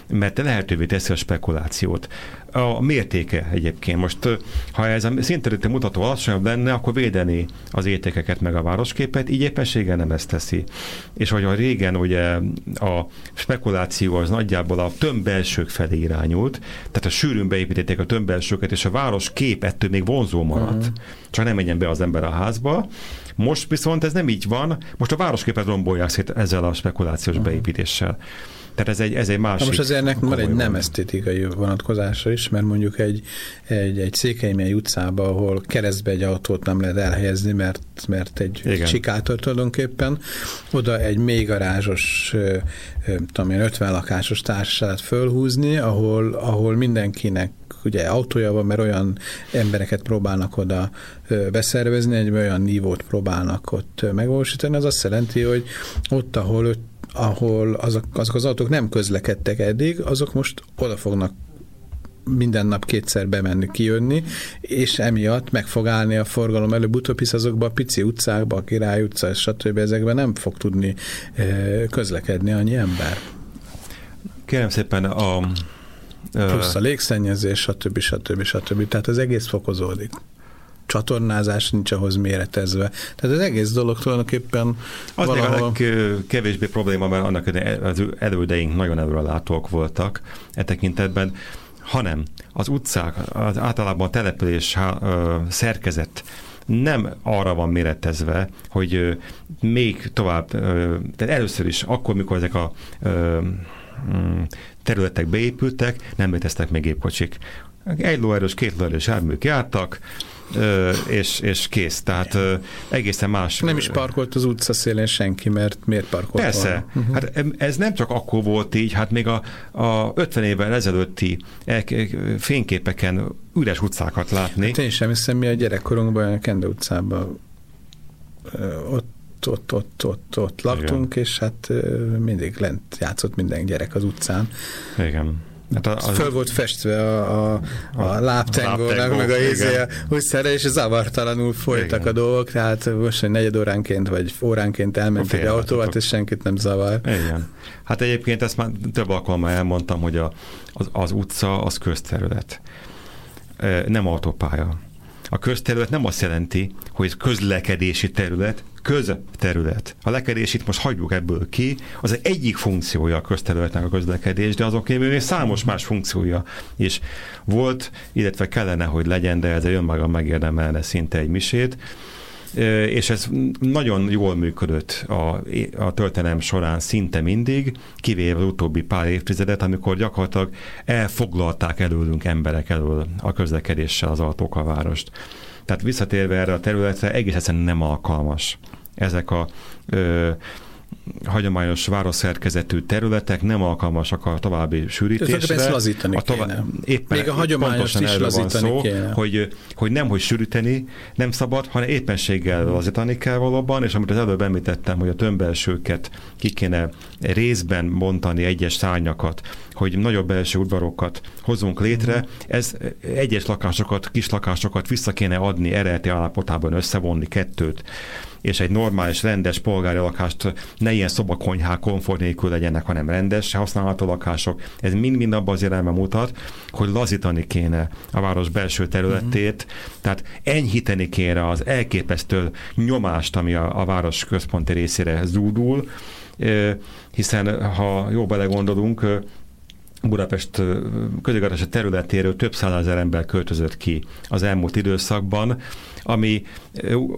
mert lehetővé teszi a spekulációt a mértéke egyébként. Most, ha ez a szinterületi mutató alacsonyabb lenne, akkor védeni az értékeket meg a városképet, így éppenséggel nem ezt teszi. És hogy a régen ugye a spekuláció az nagyjából a tömbbelsők felé irányult, tehát a sűrűn beépítették a tömbbelsőket, és a város kép ettől még vonzó maradt. Uh-huh. Csak nem menjen be az ember a házba. Most viszont ez nem így van, most a városképet rombolják szét ezzel a spekulációs uh-huh. beépítéssel. Tehát ez egy, ez egy másik... Na most azért ennek van egy nem esztétikai vonatkozása is, mert mondjuk egy, egy, egy Székelymély utcába, ahol keresztbe egy autót nem lehet elhelyezni, mert, mert egy Igen. sikátor tulajdonképpen, oda egy mély garázsos, tudom én, 50 lakásos társaságot fölhúzni, ahol, ahol mindenkinek ugye autója van, mert olyan embereket próbálnak oda beszervezni, egy olyan nívót próbálnak ott megvalósítani, az azt jelenti, hogy ott, ahol ahol azok, azok az autók nem közlekedtek eddig, azok most oda fognak minden nap kétszer bemenni, kijönni, és emiatt meg fog állni a forgalom előbb-utóbb, hisz azokban a pici utcákban, a Király utca, stb. ezekben nem fog tudni eh, közlekedni annyi ember. Kérem szépen a... Plusz a légszennyezés, stb. stb. stb. Tehát az egész fokozódik csatornázás nincs ahhoz méretezve. Tehát az egész dolog tulajdonképpen az valahol... kevésbé probléma, mert annak az elődeink nagyon előrelátók voltak e tekintetben, hanem az utcák, az általában a település szerkezet nem arra van méretezve, hogy még tovább, tehát először is akkor, mikor ezek a területek beépültek, nem léteztek még gépkocsik. Egy lóerős, két lóerős járműk jártak, és, és kész. Tehát egészen más. Nem is parkolt az utca szélén senki, mert miért parkolt Persze. Uh-huh. Hát ez nem csak akkor volt így, hát még a, a 50 évvel ezelőtti fényképeken üres utcákat látni. Hát én sem hiszem, mi a gyerekkorunkban a Kende utcában ott ott, ott, ott, ott laktunk, Igen. és hát mindig lent játszott minden gyerek az utcán. Igen. Hát a, az Föl volt festve a, a, a, láptengónak, meg a izé, utcára, és zavartalanul folytak igen. a dolgok, tehát most egy negyed óránként, vagy óránként elment egy autóval, és senkit nem zavar. Igen. Hát egyébként ezt már több alkalommal elmondtam, hogy a, az, az utca az közterület, nem autópálya. A közterület nem azt jelenti, hogy ez közlekedési terület, közterület. A lekedését most hagyjuk ebből ki, az egy egyik funkciója a közterületnek a közlekedés, de azok kívül még számos más funkciója is volt, illetve kellene, hogy legyen, de ez önmaga megérdemelne szinte egy misét és ez nagyon jól működött a, a történelem során szinte mindig, kivéve az utóbbi pár évtizedet, amikor gyakorlatilag elfoglalták előlünk emberek elől a közlekedéssel az autók a várost. Tehát visszatérve erre a területre, egész egyszerűen nem alkalmas ezek a ö, hagyományos városszerkezetű területek nem alkalmasak a további sűrítésre. Ezt lazítani a tovább, kéne. Éppen, Még a hagyományos is lazítani szó, kéne. Hogy, hogy nem, hogy sűríteni nem szabad, hanem éppenséggel lazítani kell valóban, és amit az előbb említettem, hogy a tömbelsőket ki kéne részben bontani egyes szárnyakat, hogy nagyobb belső udvarokat hozunk létre, ez egyes lakásokat, kis lakásokat vissza kéne adni eredeti állapotában összevonni kettőt és egy normális, rendes polgári lakást ne ilyen szobakonyhák komfort nélkül legyenek, hanem rendes, használható lakások. Ez mind-mind abban az irányba mutat, hogy lazítani kéne a város belső területét, mm-hmm. tehát enyhíteni kéne az elképesztő nyomást, ami a, a város központi részére zúdul, hiszen ha jó belegondolunk, Budapest közigazgatási területéről több százezer ember költözött ki az elmúlt időszakban, ami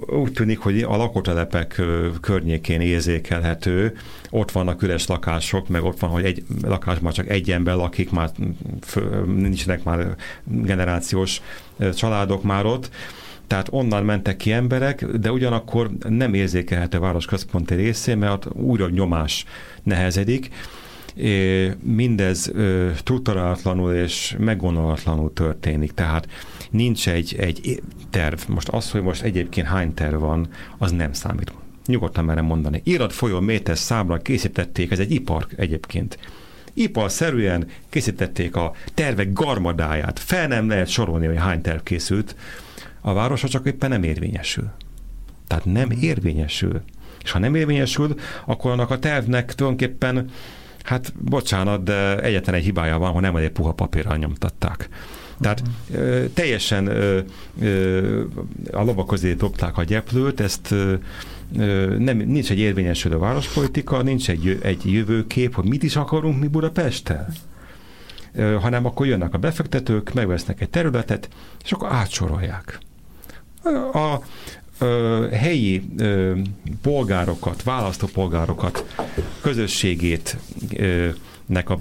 úgy tűnik, hogy a lakótelepek környékén érzékelhető. Ott vannak üres lakások, meg ott van, hogy egy lakásban csak egy ember lakik, már nincsenek már generációs családok már ott. Tehát onnan mentek ki emberek, de ugyanakkor nem érzékelhető a város központi részén, mert újra nyomás nehezedik mindez tudtalatlanul és meggondolatlanul történik. Tehát nincs egy, egy terv. Most az, hogy most egyébként hány terv van, az nem számít. Nyugodtan merem mondani. Irat folyó méter számra készítették, ez egy ipar egyébként iparszerűen készítették a tervek garmadáját. Fel nem lehet sorolni, hogy hány terv készült. A városa csak éppen nem érvényesül. Tehát nem érvényesül. És ha nem érvényesül, akkor annak a tervnek tulajdonképpen Hát bocsánat, de egyetlen egy hibája van, hogy nem elég puha papírral nyomtatták. Tehát ö, teljesen ö, ö, a lovak közé dobták a gyeplőt, ezt ö, nem, nincs egy érvényesülő várospolitika, nincs egy, egy jövőkép, hogy mit is akarunk mi Budapesttel hanem akkor jönnek a befektetők, megvesznek egy területet, és akkor átsorolják. A, ö, helyi ö, polgárokat, választópolgárokat, közösségét ö, nek a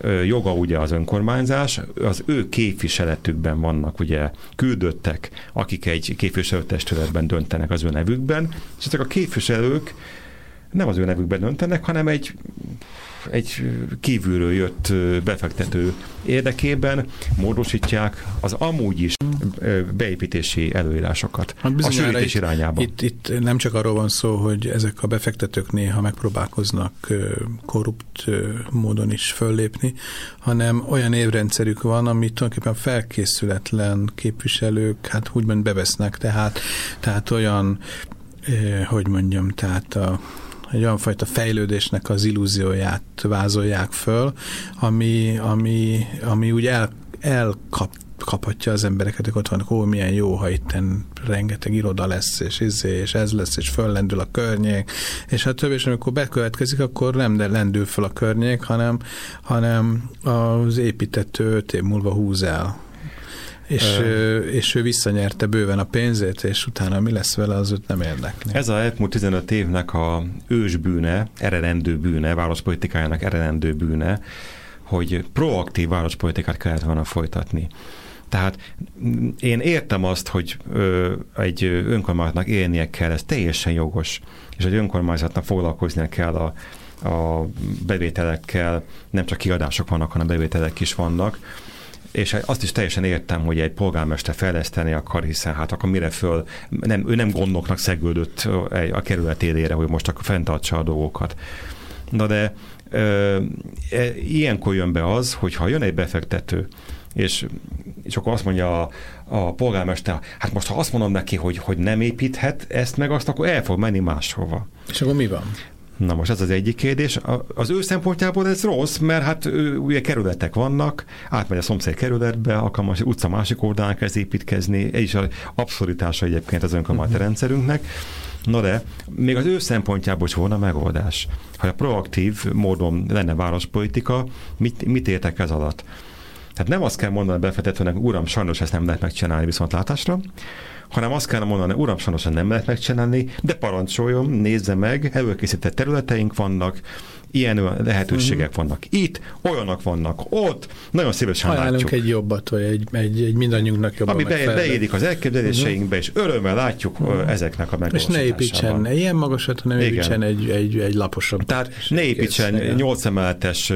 ö, joga ugye az önkormányzás, az ő képviseletükben vannak ugye küldöttek, akik egy képviselőtestületben döntenek az ő nevükben, és ezek a képviselők nem az ő nevükben döntenek, hanem egy egy kívülről jött befektető érdekében módosítják az amúgy is beépítési előírásokat hát a sűrítés irányába. Itt, itt nem csak arról van szó, hogy ezek a befektetők néha megpróbálkoznak korrupt módon is föllépni, hanem olyan évrendszerük van, amit tulajdonképpen felkészületlen képviselők, hát úgymond bevesznek, tehát, tehát olyan, hogy mondjam, tehát a egy olyan fajta fejlődésnek az illúzióját vázolják föl, ami, ami, ami úgy el, elkap kaphatja az embereket, hogy ott vannak, ó, milyen jó, ha itten rengeteg iroda lesz, és izé, és ez lesz, és föllendül a környék, és hát több, és amikor bekövetkezik, akkor nem de lendül föl a környék, hanem, hanem az építető öt év múlva húz el és, ö, és ő visszanyerte bőven a pénzét, és utána mi lesz vele, az őt nem érdekli. Ez a elmúlt 15 évnek a ősbűne, eredendő bűne, várospolitikájának eredendő bűne, hogy proaktív várospolitikát kellett volna folytatni. Tehát én értem azt, hogy ö, egy önkormányzatnak élnie kell, ez teljesen jogos, és egy önkormányzatnak foglalkoznia kell a, a bevételekkel, nem csak kiadások vannak, hanem bevételek is vannak, és azt is teljesen értem, hogy egy polgármester fejleszteni akar, hiszen hát akkor mire föl, nem, ő nem gondoknak szegődött a kerület élére, hogy most akkor fenntartsa a dolgokat. Na de e, e, ilyenkor jön be az, hogy ha jön egy befektető, és, és akkor azt mondja a, a polgármester, hát most ha azt mondom neki, hogy, hogy nem építhet ezt meg azt, akkor el fog menni máshova. És akkor mi van? Na most ez az egyik kérdés. Az ő szempontjából ez rossz, mert hát ugye kerületek vannak, átmegy a szomszéd kerületbe, alkalmas utca másik oldalán kezd építkezni, ez is az abszurditása egyébként az önkormányzati uh-huh. rendszerünknek. Na de, még az ő szempontjából is volna megoldás. Ha a proaktív módon lenne várospolitika, mit, mit értek ez alatt? Tehát nem azt kell mondani a befektetőnek, uram, sajnos ezt nem lehet megcsinálni viszontlátásra, hanem azt kellene mondani, uram, sajnos nem lehet megcsinálni, de parancsoljon, nézze meg, előkészített területeink vannak, ilyen lehetőségek uh-huh. vannak itt, olyanok vannak ott, nagyon szívesen Ajánlunk látjuk. egy jobbat, vagy egy, egy, egy mindannyiunknak jobban Ami be, beérik az elképzeléseinkbe, uh-huh. és örömmel látjuk uh-huh. ezeknek a megvalósításában. És ne építsen ilyen magasat, hanem Igen. építsen egy, egy, egy laposabb. Tehát ne építsen kész, 8 emeletes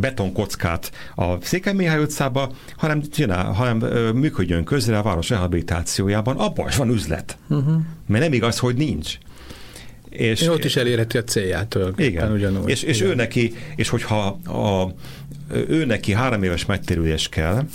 betonkockát a Székely Mihály utcába, hanem, csinál, hanem működjön közre a város rehabilitációjában. Abban is van üzlet. Uh-huh. Mert nem igaz, hogy nincs És, és ott is elérheti a célját. Igen, ugyanúgy. És, és igen. ő neki, és hogyha a, ő neki három éves megtérülés kell,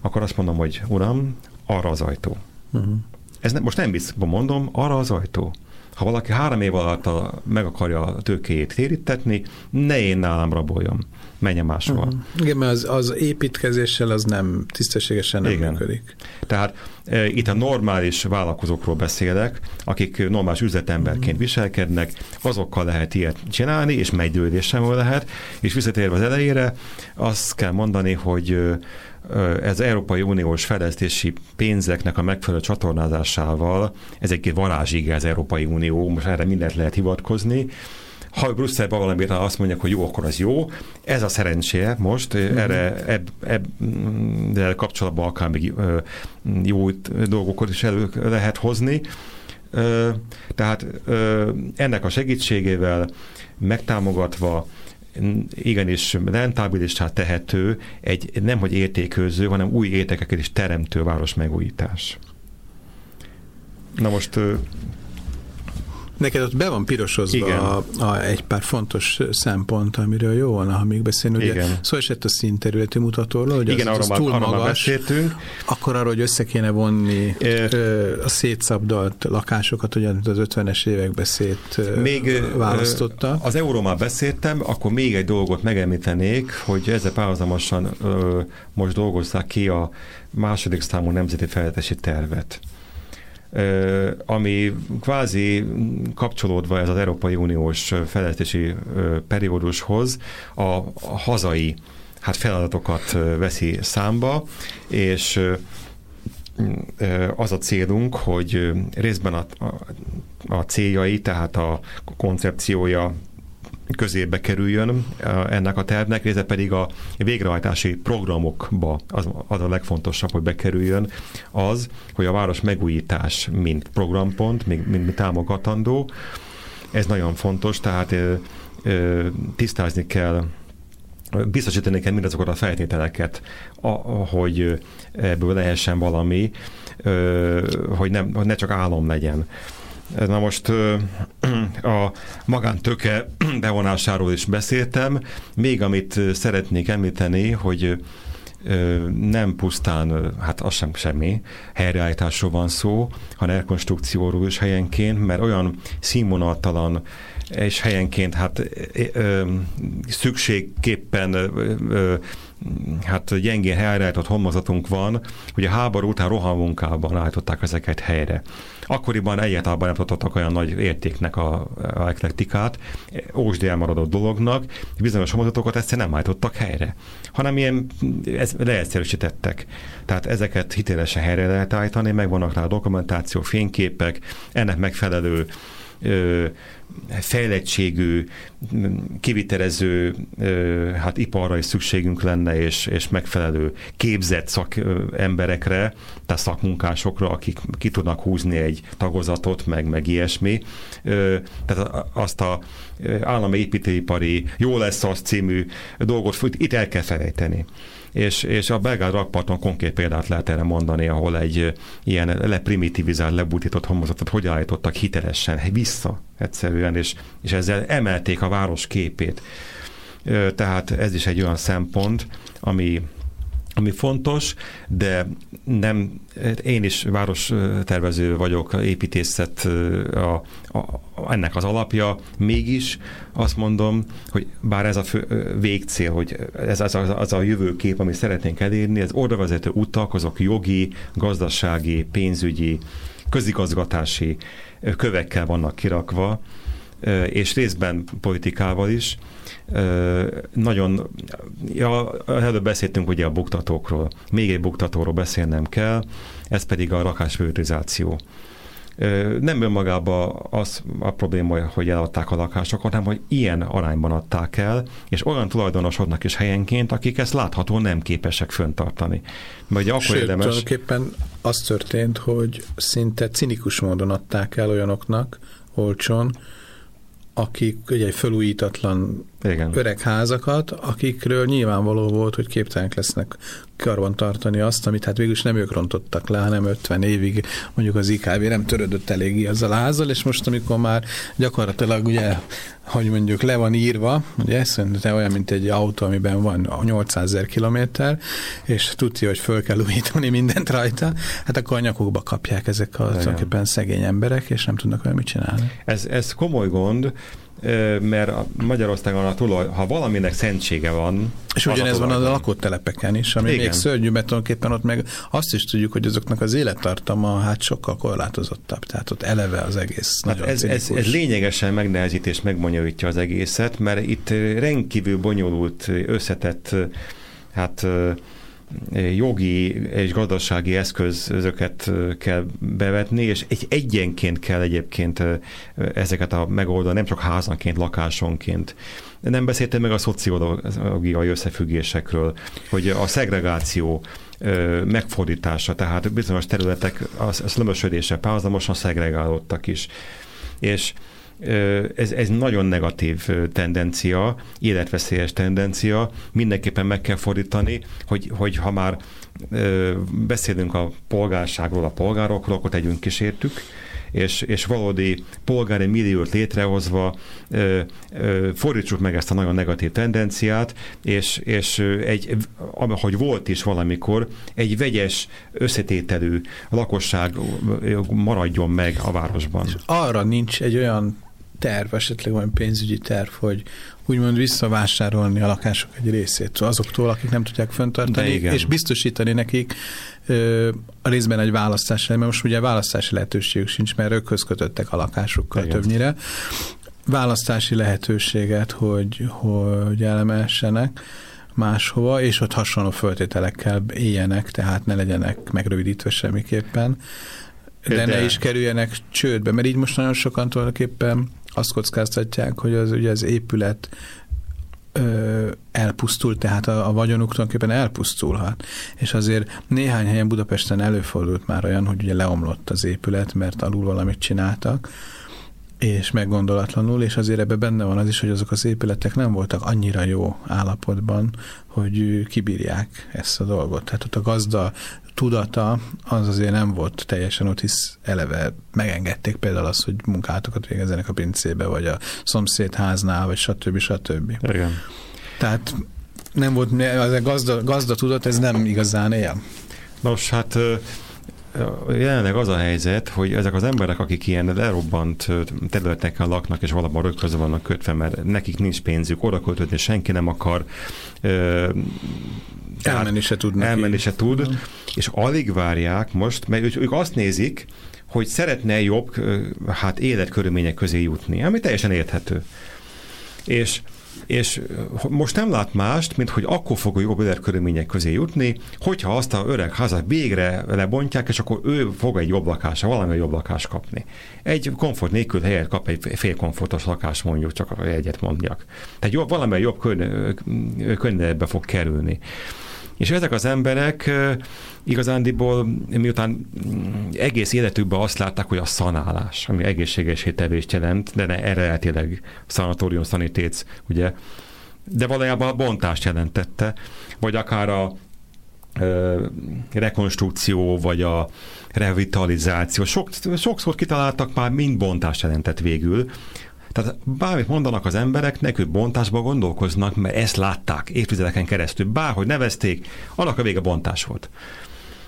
akkor azt mondom, hogy uram, arra az ajtó. Uh-huh. Ez ne, most nem biztos, mondom, arra az ajtó. Ha valaki három év alatt a, meg akarja a tőkéjét térítetni, ne én nálam raboljon, menjen máshol. Uh-huh. Igen, mert az, az építkezéssel az nem tisztességesen nem Igen. működik. Tehát e, itt a normális vállalkozókról beszélek, akik normális üzletemberként uh-huh. viselkednek, azokkal lehet ilyet csinálni, és meggyőzés sem lehet, és visszatérve az elejére, azt kell mondani, hogy ez Európai Uniós fejlesztési pénzeknek a megfelelő csatornázásával, ez egy varázsige az Európai Unió, most erre mindent lehet hivatkozni, ha Brüsszelben valamit azt mondják, hogy jó, akkor az jó. Ez a szerencséje most, mm-hmm. erre ebb, ebb, de kapcsolatban akár még jó dolgokat is elő lehet hozni. Tehát ennek a segítségével megtámogatva igenis rentábilistá tehető egy nem hogy értékőző, hanem új értékeket is teremtő város megújítás. Na most Neked ott be van pirosozva a, a, egy pár fontos szempont, amiről jó volna, ha még beszélni. Ugye Igen. szó esett a színterületi mutatóról, hogy Igen, az, az, az túl magas, beszéltünk. akkor arra, hogy össze kéne vonni e, a szétszabdalt lakásokat, ugye az 50-es években szét még választotta. Az eurómmal beszéltem, akkor még egy dolgot megemlítenék, hogy ezzel párhuzamosan most dolgozzák ki a második számú nemzeti fejletési tervet ami kvázi kapcsolódva ez az Európai Uniós fejlesztési periódushoz a, hazai hát feladatokat veszi számba, és az a célunk, hogy részben a, a, a céljai, tehát a koncepciója közébe kerüljön ennek a tervnek, része pedig a végrehajtási programokba az, az a legfontosabb, hogy bekerüljön az, hogy a város megújítás, mint programpont, mint, mint támogatandó, ez nagyon fontos, tehát tisztázni kell biztosítani kell mindazokat a feltételeket, a, hogy ebből lehessen valami, hogy, nem, hogy ne csak álom legyen. Na most a magántőke bevonásáról is beszéltem. Még amit szeretnék említeni, hogy nem pusztán, hát az sem semmi, helyreállításról van szó, hanem rekonstrukcióról is helyenként, mert olyan színvonaltalan és helyenként hát szükségképpen hát gyengén helyreállított homozatunk van, hogy a háború után rohamunkában állították ezeket helyre. Akkoriban egyáltalán nem tartottak olyan nagy értéknek a, a eklektikát, ósdi elmaradott dolognak, bizonyos homozatokat egyszerűen nem állítottak helyre, hanem ilyen ez, leegyszerűsítettek. Tehát ezeket hitelesen helyre lehet állítani, megvannak rá a dokumentáció, fényképek, ennek megfelelő ö, fejlettségű, kivitelező hát iparra is szükségünk lenne, és, és megfelelő képzett szakemberekre, tehát szakmunkásokra, akik ki tudnak húzni egy tagozatot, meg, meg ilyesmi. Tehát azt a állami építőipari jó lesz az című dolgot itt el kell felejteni és, és a belgád rakparton konkrét példát lehet erre mondani, ahol egy ilyen leprimitivizált, lebutított homozatot hogy állítottak hitelesen vissza egyszerűen, és, és ezzel emelték a város képét. Tehát ez is egy olyan szempont, ami, ami fontos, de nem, én is várostervező vagyok, építészet a, a, ennek az alapja, mégis azt mondom, hogy bár ez a fő, végcél, hogy ez az a, az a jövőkép, amit szeretnénk elérni, ez oda vezető utak, azok jogi, gazdasági, pénzügyi, közigazgatási kövekkel vannak kirakva, és részben politikával is, nagyon, ja, előbb beszéltünk ugye a buktatókról, még egy buktatóról beszélnem kell, ez pedig a lakáspriorizáció. Nem önmagában az a probléma, hogy eladták a lakásokat, hanem hogy ilyen arányban adták el, és olyan tulajdonosoknak is helyenként, akik ezt látható nem képesek föntartani. Vagy akkor Sőt, érdemes... tulajdonképpen az történt, hogy szinte cinikus módon adták el olyanoknak, olcsón, akik ugye egy felújítatlan Igen. öreg házakat, akikről nyilvánvaló volt, hogy képtelenek lesznek karban tartani azt, amit hát végülis nem ők rontottak le, hanem 50 évig mondjuk az IKV nem törődött eléggé azzal a házzal, és most amikor már gyakorlatilag ugye, hogy mondjuk le van írva, ugye szerintem olyan, mint egy autó, amiben van 800 ezer kilométer, és tudja, hogy föl kell újítani mindent rajta, hát akkor a nyakukba kapják ezek a tulajdonképpen szegény emberek, és nem tudnak olyan mit csinálni. Ez, ez komoly gond, mert Magyarországon a tulaj, ha valaminek szentsége van... És ugyanez van a lakott telepeken is, ami Igen. még szörnyű, mert tulajdonképpen ott meg azt is tudjuk, hogy azoknak az élettartama hát sokkal korlátozottabb, tehát ott eleve az egész hát nagyon ez, ez, ez lényegesen megnehezít és megbonyolítja az egészet, mert itt rendkívül bonyolult, összetett hát jogi és gazdasági eszközöket kell bevetni, és egy egyenként kell egyébként ezeket a megoldani, nem csak házanként, lakásonként. Nem beszéltem meg a szociológiai összefüggésekről, hogy a szegregáció megfordítása, tehát bizonyos területek a szlömösödése párhuzamosan szegregálódtak is. És ez, ez nagyon negatív tendencia, életveszélyes tendencia, mindenképpen meg kell fordítani, hogy, hogy ha már beszélünk a polgárságról, a polgárokról, akkor tegyünk kísértük, és, és valódi polgári milliót létrehozva ö, ö, fordítsuk meg ezt a nagyon negatív tendenciát, és, és egy, ahogy volt is valamikor, egy vegyes összetételű lakosság maradjon meg a városban. És arra nincs egy olyan terv, esetleg olyan pénzügyi terv, hogy úgymond visszavásárolni a lakások egy részét azoktól, akik nem tudják föntartani, és biztosítani nekik ö, a részben egy választási, mert most ugye választási lehetőségük sincs, mert ők kötődtek a lakásukkal Igen. többnyire. Választási lehetőséget, hogy, hogy elemessenek máshova, és ott hasonló föltételekkel éljenek, tehát ne legyenek megrövidítve semmiképpen, de, de ne is kerüljenek csődbe, mert így most nagyon sokan tulajdonképpen azt kockáztatják, hogy az, ugye az épület ö, elpusztul, tehát a, a vagyonuk tulajdonképpen elpusztulhat. És azért néhány helyen Budapesten előfordult már olyan, hogy ugye leomlott az épület, mert alul valamit csináltak, és meggondolatlanul, és azért ebben benne van az is, hogy azok az épületek nem voltak annyira jó állapotban, hogy kibírják ezt a dolgot. Tehát ott a gazda tudata az azért nem volt teljesen ott, hisz eleve megengedték például azt, hogy munkátokat végezzenek a pincébe, vagy a szomszéd háznál, vagy stb. stb. Igen. Tehát nem volt, az a gazda, gazda tudat, ez nem igazán él. Nos, hát jelenleg az a helyzet, hogy ezek az emberek, akik ilyen lerobbant területeken laknak, és valahol rögtön vannak kötve, mert nekik nincs pénzük, oda költözni senki nem akar, elmenni se tud. Elmenni se tud, és alig várják most, mert ők azt nézik, hogy szeretne jobb hát életkörülmények közé jutni, ami teljesen érthető. És és most nem lát mást, mint hogy akkor fog a jobb életkörülmények közé jutni, hogyha azt a öreg házat végre lebontják, és akkor ő fog egy jobb lakása, valami jobb lakást kapni. Egy komfort nélkül helyet kap egy félkomfortos lakás, mondjuk, csak egyet mondjak. Tehát jobb, valami jobb könnyebbe fog kerülni. És ezek az emberek igazándiból, miután mm, egész életükben azt látták, hogy a szanálás, ami egészséges tevést jelent, de ne eredetileg szanatórium, szanitéc, ugye, de valójában a bontást jelentette, vagy akár a ö, rekonstrukció, vagy a revitalizáció. Sok, sokszor kitaláltak már, mind bontást jelentett végül, tehát bármit mondanak az emberek, nekük bontásba gondolkoznak, mert ezt látták évtizedeken keresztül. Bárhogy nevezték, annak a vége bontás volt.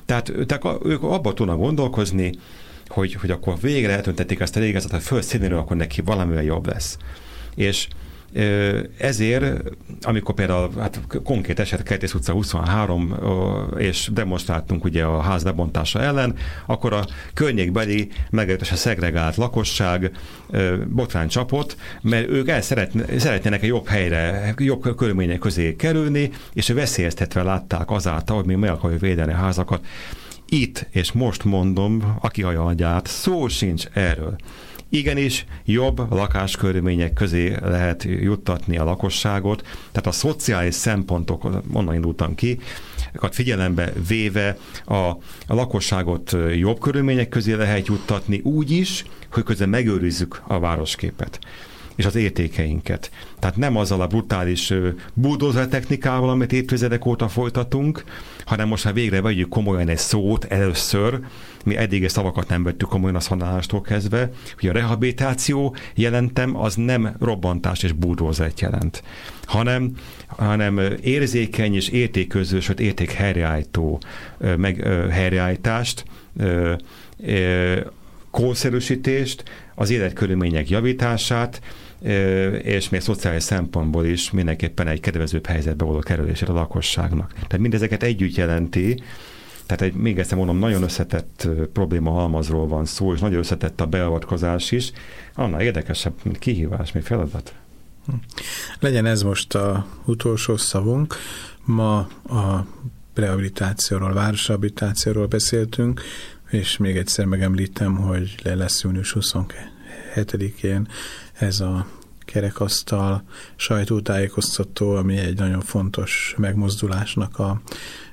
Tehát, tehát ők abban tudnak gondolkozni, hogy, hogy akkor végre eltöntették ezt a régezet, hogy földszínéről, akkor neki valamivel jobb lesz. És ezért, amikor például hát konkrét eset Kertész utca 23, és demonstráltunk ugye a ház lebontása ellen, akkor a környékbeli meglehetősen szegregált lakosság botrán csapott, mert ők el szeretnének egy jobb helyre, jobb körülmények közé kerülni, és veszélyeztetve látták azáltal, hogy mi meg akarjuk védeni a házakat. Itt, és most mondom, aki agyát, szó sincs erről igenis jobb lakáskörülmények közé lehet juttatni a lakosságot, tehát a szociális szempontok, onnan indultam ki, figyelembe véve a, a lakosságot jobb körülmények közé lehet juttatni úgy is, hogy közben megőrizzük a városképet. És az értékeinket. Tehát nem azzal a brutális bulldozer technikával, amit évtizedek óta folytatunk, hanem most már végre vegyük komolyan egy szót először, mi eddig a szavakat nem vettük komolyan a szanálástól kezdve, hogy a rehabilitáció jelentem, az nem robbantás és bulldozert jelent, hanem, hanem érzékeny és értékközös, vagy érték helyreállító meg helyreállítást, kószerűsítést, az életkörülmények javítását, és még szociális szempontból is mindenképpen egy kedvezőbb helyzetbe való kerülésére a lakosságnak. Tehát mindezeket együtt jelenti, tehát egy, még egyszer mondom, nagyon összetett probléma halmazról van szó, és nagyon összetett a beavatkozás is. Annál érdekesebb, mint kihívás, mint feladat. Hm. Legyen ez most a utolsó szavunk. Ma a rehabilitációról, városrehabilitációról beszéltünk, és még egyszer megemlítem, hogy le lesz június 27-én ez a kerekasztal sajtótájékoztató, ami egy nagyon fontos megmozdulásnak a,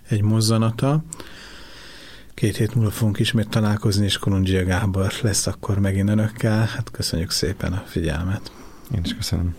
egy mozzanata. Két hét múlva fogunk ismét találkozni, és Kolundzsia Gábor lesz akkor megint önökkel. Hát köszönjük szépen a figyelmet. Én is köszönöm.